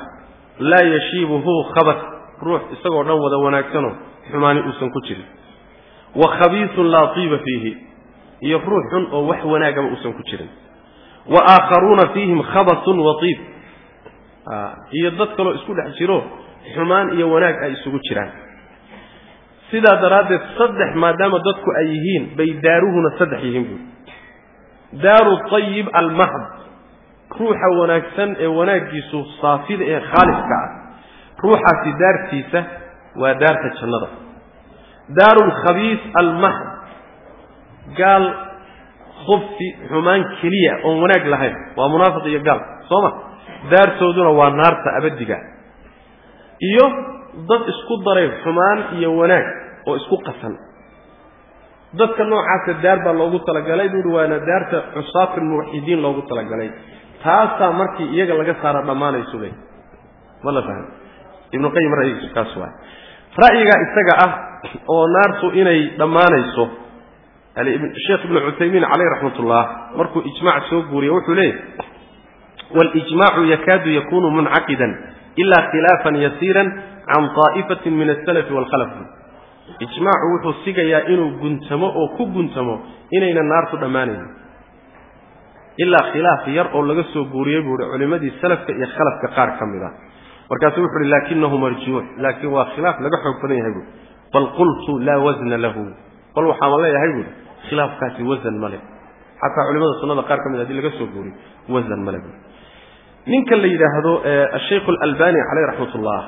Laa yashiibuhu khabat ruux isagoo dhan wada wanaagsanoo xumaani uusan ku jirin. Wa khabiisun laa tiiba fiihi iyo ruux xun oo wax wanaagaba uusan ku jirin. Wa aakharuuna fiihim khabatun wa tiib iyo dad kaloo isku dhex jiro xumaan iyo wanaag ay isugu jiraan. Sidaa daraaddeed saddex maadaama dadku ay yihiin bay daaruhuna saddex yihiin buui daaru tayib almahd ruuxa wanaagsan ee wanaaggiisu saafida ee khaaliska ah ruuxaasi daartiisa waa daarta jannada. Daaru lkhabiis almahd. Gaal khubsi xumaan keliya oon wanaag lahayn. Waa munaafiq iyo gaal soo ma? Daartooduna waa naarta abadiga. Iyo dad isku daray xumaan iyo wanaag oo isku qasan dadka noocaasa daar baa loogu talagalay buuhi waana daarta cusaafil muwaxidiin loogu talagalay. Taasaa markii iyaga laga saara dhammaanaysu le ma la fahmi ibnu qayim ra'yigiisu kaas waay. Ra'yiga isaga ah oo naartu inay dhammaanayso sheekh ibnu cuthaymiin caleyh raxmatullah markuu ijmaac soo guuriye wuxuu leeyahy walijmaacu yakaadu yakunu muncaqidan ila khilaafan yasiiran can طaa'ifatin min asalafi waalkhalaf ijmaacu wuxuu sigayaa inuu guntamo oo ku guntamo inayna naartu dhammaanaynin ilaa khilaaf yar oo laga soo guuriyey buu uhi culimmadii salafka iyo khalafka qaar ka mid ah markaasuu wuxu uhi laakinahu marjuux laakiin waa khilaaf laga xoog badan yahay buui bal qultu laa wasna lahu. Bal waxaama leeyahay buui khilaafkaasi wasan male xataa culimada sunnada qaar ka mid haddii laga soo guuriyo wasan male buui ninka la yidhaahdo ashaykhu alalbani caleyh raxmat ullah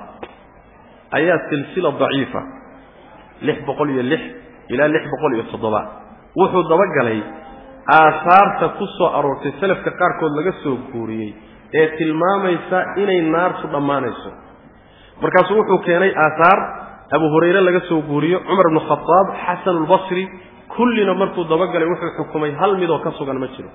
ayaa silsila daciifa lix boqol iyo lix ilaa lix boqol iyo toddoba. Wuxuu dabagalay aahaarta ku soo aroortay salafka qaarkood laga soo guuriyey ee tilmaamaysa inay naartu dhammaanayso. Markaasuu wuxuu keenay aahaar abu hurayre laga soo guuriyo cumar ibnu khadaab xasan albasri kullina markuu dabagalay wuxuu xukumay hal midoo ka sugan ma jiro.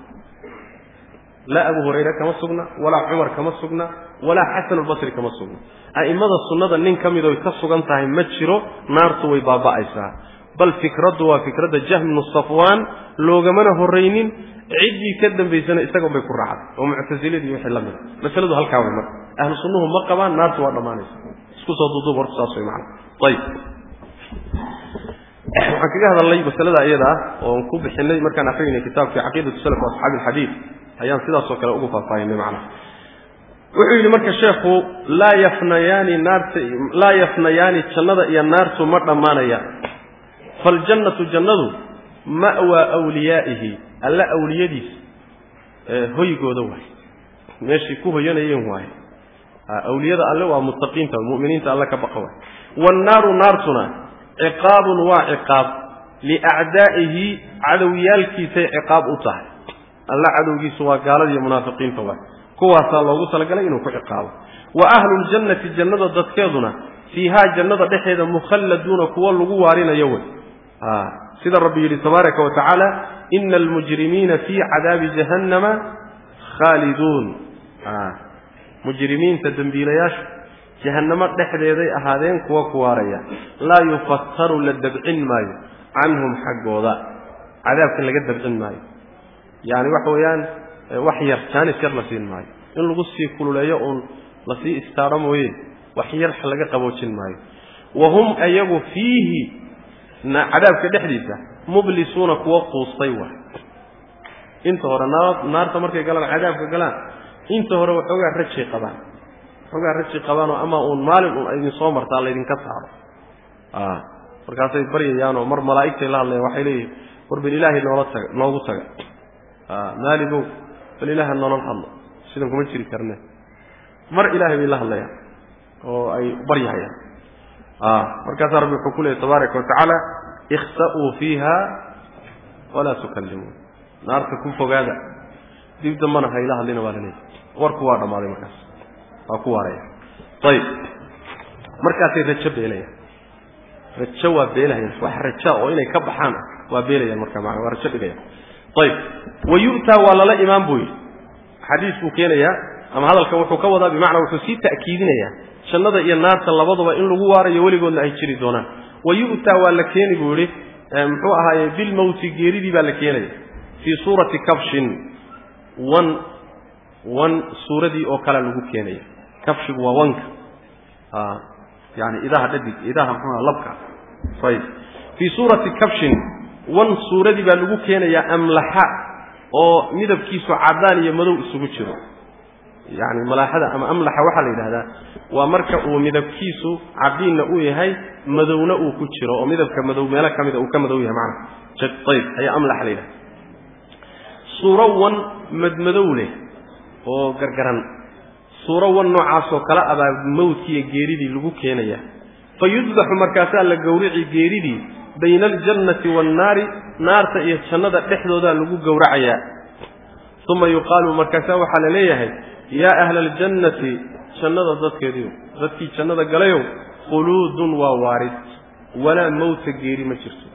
Laa abu hurayre kama sugna walaa cumar kama sugna walaa xasan albasri kama sugna. A'immada sunnada nin ka midoy ka sugan tahay ma jiro naartu way baaba'aysaa. Bal fikraddu waa fikradda jahmnu safwaan loogamana horraynin ciddii ka dambaysana isagan bay ku raacday oo muctasiladii wixii la mida masaladu halkaa way marka. Ahlu sunnuhu ma qabaan naartu waa dhammaanaysa. Isku soo duuduub horta saas way macana ayib. Waxaan kaga hadalnay masalada iyada ah oon ku bixinay markaan akrinay kitaabkii caqiidatu salaf wa asxaabi alxadiid ayaan sidaasoo kale ugu faahfaahinay macnaha wuxuu yidhi marka sheekhu laa yafnayaani naarta laa yafnayaani jannada iyo naartu ma dhammaanayaan faljannatu jannadu ma'waa awliyaa'ihi alla awliyadiisa hoygooda waay. Meeshay ku hoyanayeen waaye awliyada alle waa muttaqiinta mu'miniinta alle ka baqa waay. Wannaaru naartuna ciqaabun waa ciqaab. Liacdaa'ihi cadowyaalkiisay ciqaab u tahay. Alla cadowgiisu waa gaalada iyo munaafiqiinta waay. Kuwaasaa loogu talagalay inuu ku ciqaabo. Wa ahluljannati jannada dadkeeduna fiihaa jannada dhexeeda mukhalladuuna kuwo lagu waarinayo wey sida rabbi yidhi tabaaraka wa tacaala ina almujrimiina fii cadaabi jahannama khaaliduun mujrimiinta dembiilayaashu jahannamo dhexdeeday ahaadeen kuwa ku waaraya laa yufattaru la dabcin maayo canhum xaggooda cadaabka laga dabcin maayo yacni waxa weeyaan wax yar jaanis yar la siin maayo in lagu sii kululeeyo uun la sii istaadho mooye wax yar laga qaboojin maayo wa hum ayagu fiihi cadaabka dhexdiisa mublisuuna kuwa quustay waay inta hore naarta markay galaan cadaabka galaan inta hore waxoogaa rajay qabaan. Waxoogaa rajay qabaanoo ama uun maalin uun idin soo martaa laydinka saaro. Markaasay baryayaanoo mar malaa'igtay la hadlayaan waxay leeyihiin war bal ilaahay noola taga noogu taga. Maaligow bal ilaaha nolol hadlo. Sidan kuma jiri karne. Mar ilaahay bay la hadlayaan oo ay baryahayaan markaasaa rabbi wuxuu ku leeyay tabaaraka watacaala ikhta'uu fiiha walaa tukallimuun naarta ku fogaada dib dambana hayla hadlina baa la leeyahy warku waa dhammaaday markaas waa ku waaraya ayib markaasay rajo beelayaan rajo waa beelahayan wax raja oo inay ka baxaan waa beelayaan marka maana waa rajo dhigayaan ayib wa yu'taa waa lala imaan buu yidhi xadiis buu keenayaa ama hadalkan wuxuu ka wadaa bimacnaa wuxuu sii ta'kiidinayaa jannada iyo naarta labaduba in lagu waarayo weligoodna ay jiri doonaan wa yu'taa waa la keeni buu yidhi muxuu ahaaye bilmowti geeridii baa la keenaya fii suurati kabshin wan wan suuradii oo kale lagu keenaya kabshigu waa wanka yani idaha dhadig idaha muxuuha labka ayib fii suurati kabshin wan suuradii baa lagu keenayaa amlaxa oo midabkiisu cadaan iyo madow isugu jiro yani malaaxada ama amlaxa waxaa la yidhahdaa waa marka uu midabkiisu cadiinna uu yahay madowna uu ku jiro oo midabka madow meelo ka mida uu ka madow yahay macana ayb ayaa amlaxa la yidhahda suuro wan madmadow leh oo gargaran. Suuro wan noocaasoo kala abaa mawdkiiyo geeridii lagu keenaya fa yudbaxu markaasaa la gowrici geeridii bayna aljannati waannaari naarta iyo jannada dhexdoodaa lagu gowracayaa. Uma yuqaalu markaasaa waxaa la leeyahay yaa ahla aljannati jannada dadkeediiw dadkii jannada galayow khuluudun waa waarid. Walaa mawta geeri ma jirto.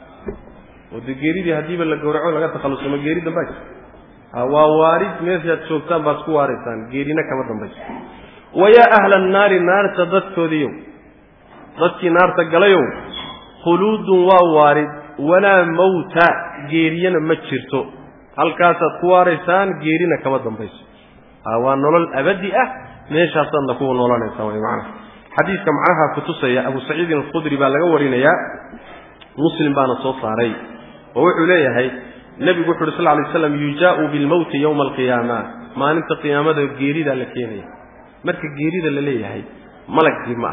Oo dee geeridii haddiiba la gowraco laga takhalluso ma geeri dambaa jirto. Waa waarid meeshaad joogtaan baad ku waaraysaan geerina kama dambayso wa yaa ahla annaari naarta dadkoodiiyow dadkii naarta galayow khuluudun waa waarid. Walaa mawta geeriyana ma jirto. Halkaasaad ku waaraysaan geerina kama dambayso waa nolol abadi ah. Meeshaasaadna kuwa noolanaysaan way macnaha xadiidka macnaha kutusaya abu saciidin alkhudri baa laga warinayaa. Muslim baana soo saaray. Oo wuxuu leeyahay nebigu wuxu uhi sal lay slam yujaau bilmowti yowma alqiyaama. Maalinta qiyaamada geeridaa la keenaya. Marka geerida la leeyahay malagii ma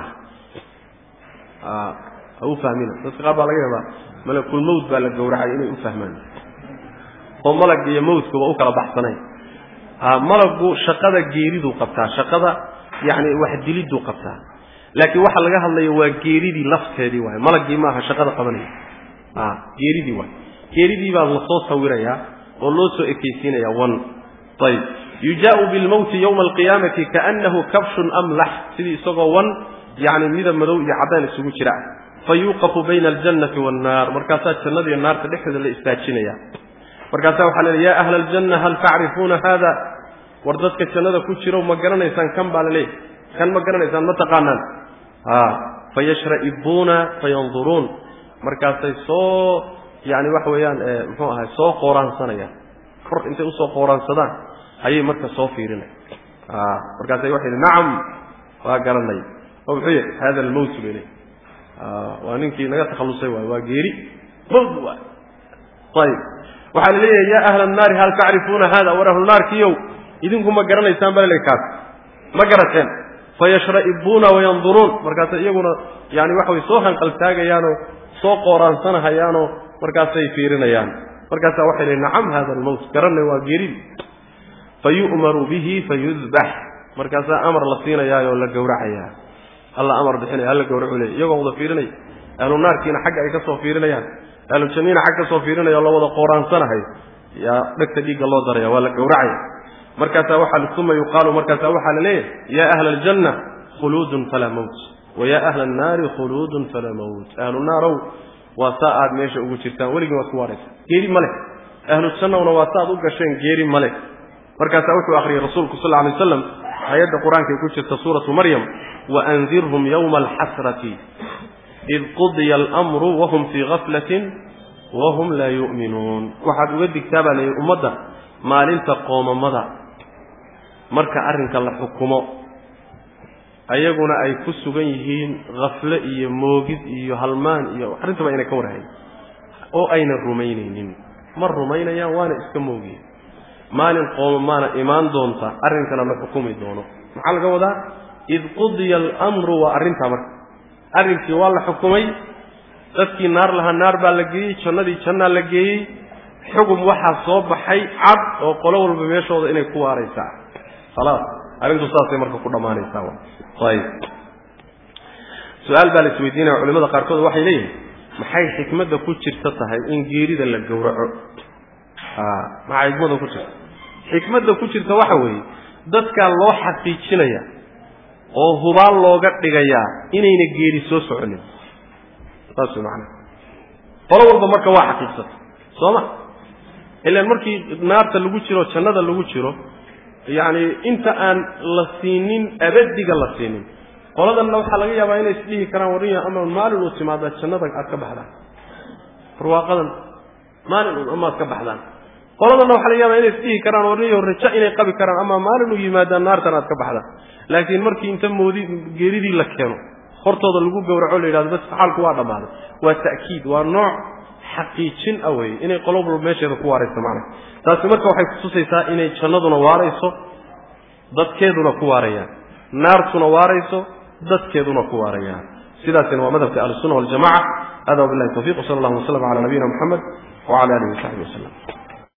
ah u fahmina dadka qaar baa laga yaabaa malakulmowt baa la gowracay inay u fahmaan. Oo malag iyo mowtkuba u kala baxsanayn malagu shaqada geeriduu qabtaa shaqada yani wax diliduu qabtaa. Laakiin waxa laga hadlayo waa geeridii lafteedii waay malagii maaha shaqada qabanaya. Geeridii waay geeridii baa la soo sawirayaa oo loo soo ekaysiinaya wan. Ayib yujaau bilmowti yowma alqiyaamati kaannahu kabshun amlax sidii isagoo wan yani midab madow iyo caddaan isugu jira. Fa bayna aljannati waannaar markaasaa jannadiiyo naarta dhexdooda la istaajinaya markaasaa waxaa la leey ya ahla aljanna hal tacrifuuna haada war dadka jannada ku jiro ma garanaysaan kan baa la leeyahy kan ma garanaysaan ma taqaanaan. Fayashra'ibuuna fayanduruun markaasay soo yani waxa weeyaan muxuu ahay soo qooraansanayaan kor intay u soo qooraansadaan ayay marka soo fiirinaya markaasay waxay yidhi nacam waa garanay. Oo muxuu yahy hada almowt bay leey waa ninkii naga takhallusay waay waa geeri. Mowt waay. Ayib waxaa la leeyahay ya ahla annaari hal tacrifuuna hada war ahlu idinku ma garanaysaan baa lale kaas. Ma garateen. Fayashra'ibuuna wayanduruun markaasay iyaguna yani waxa way soo hanqaltaagayaanoo soo qooraansanahayaanoo markaasay fiirinayaan. Markaasaa waxay lehi nacam hada almowt garanay waa geeridi fayu'maru bihi fayudbax markaasaa amar la siinayaayoo la gowracayaa. Alla amar bixinaya alla gawracu leey iyagoo wada fiirinaya. Ahlu xagga ay ka soo fiirinayaan ahlu jannina xag ka soo fiirinaya oo la wada qooraansanahay. Yaa dhegta dhiigga loo daraya waa la gowracaya. Markaasaa waxaa uma yuqaalu markaasaa waxaa la leeyahay ya ahla aljanna khuluudun falaa mowt wa ya ahla annaari khuluudun falaa mowt ahlu waa saa aad meesha ugu jirtaan. Weligin waad ku waaraysaa. Geeri ma leh. Ahlu waa saaad u gasheen geeri ma leh. Markaasaa wuxuu akhriyey rasuulku sal alay waslam aayadda qur'aanka ay ku jirta suuratu maryam waandirhum yowma alxasrati id qudiya almru wahum fii gaflatin wahum laa yu'minuun waxaad uga digtaa baa layidhi ummadda maalinta qoomamada marka arrinka la xukumo ayaguna ay ku sugan yihiin khafle iyo moogid iyo halmaan iyo arrintaba ayna ka warhayn oo ayna rumaynaynin. Ma rumaynayaan waana iska moogiyen maalin qoomamaana imaan doonta arrinkana la xukumi doono. Maxaa laga wadaa? Id qudiya alamru waa arrintaa marka arrinkii waa la xukumay. Dadkii naar lahaa naar baa la geeyey jannadii jannaa la geeyey. Xugum waxaa soo baxay cad oo qolo walba meeshooda inay ku waaraysaa. Khalaas arrintu saasay marka ku dhammaanaysaa. Ayib. Su'aal baa la isweydiinaya culimada qaarkood waxay leeyihiin maxay xikmadda ku jirta tahay in geerida la gowraco? Maxaa xikmadda ku jirta? Xikmadda ku jirta waxa weeye dadkaa loo xaqiijinaya oo hubaal looga dhigayaa inayna geeri soo soconin. Saas way macana qolo walba marka waa xaqiiqsata soo ma? Ilaan markii naarta lagu jiro jannada lagu jiro yacni inta aan la siinin abadiga la siinin qoladanna waxaa laga yaabaa inay isdhihi karaan warriya ama maalin uu timaadaa jannada aad ka baxdaan. Barwaaqadan maalin un amaad ka baxdaan qoladanna waxaa laga yaabaa inay isdhihi karaan warriyo raja inay qabi karaan ama maalin uu yimaadaan naartan aad ka baxdaan laakiin markii inta moodi geeridii la keeno hortooda lagu gowraco la yidhahdo bas xaalku waa dhammaaday. Waa ta'kiid waa nooc xaqiijin ah weye inay qolo meesheeda ku waarayso macnaha. Taasi marka waxay kutusaysaa inay jannaduna waarayso dadkeeduna ku waarayaan. Naartuna waarayso dadkeeduna ku waarayaan. Sidaasina waa madhabka ahlusunna waljamaca hada wabillahi tawfiq wsala allahu waslam cala nabiyina moxamed wcala alihi wasaxbi wasalam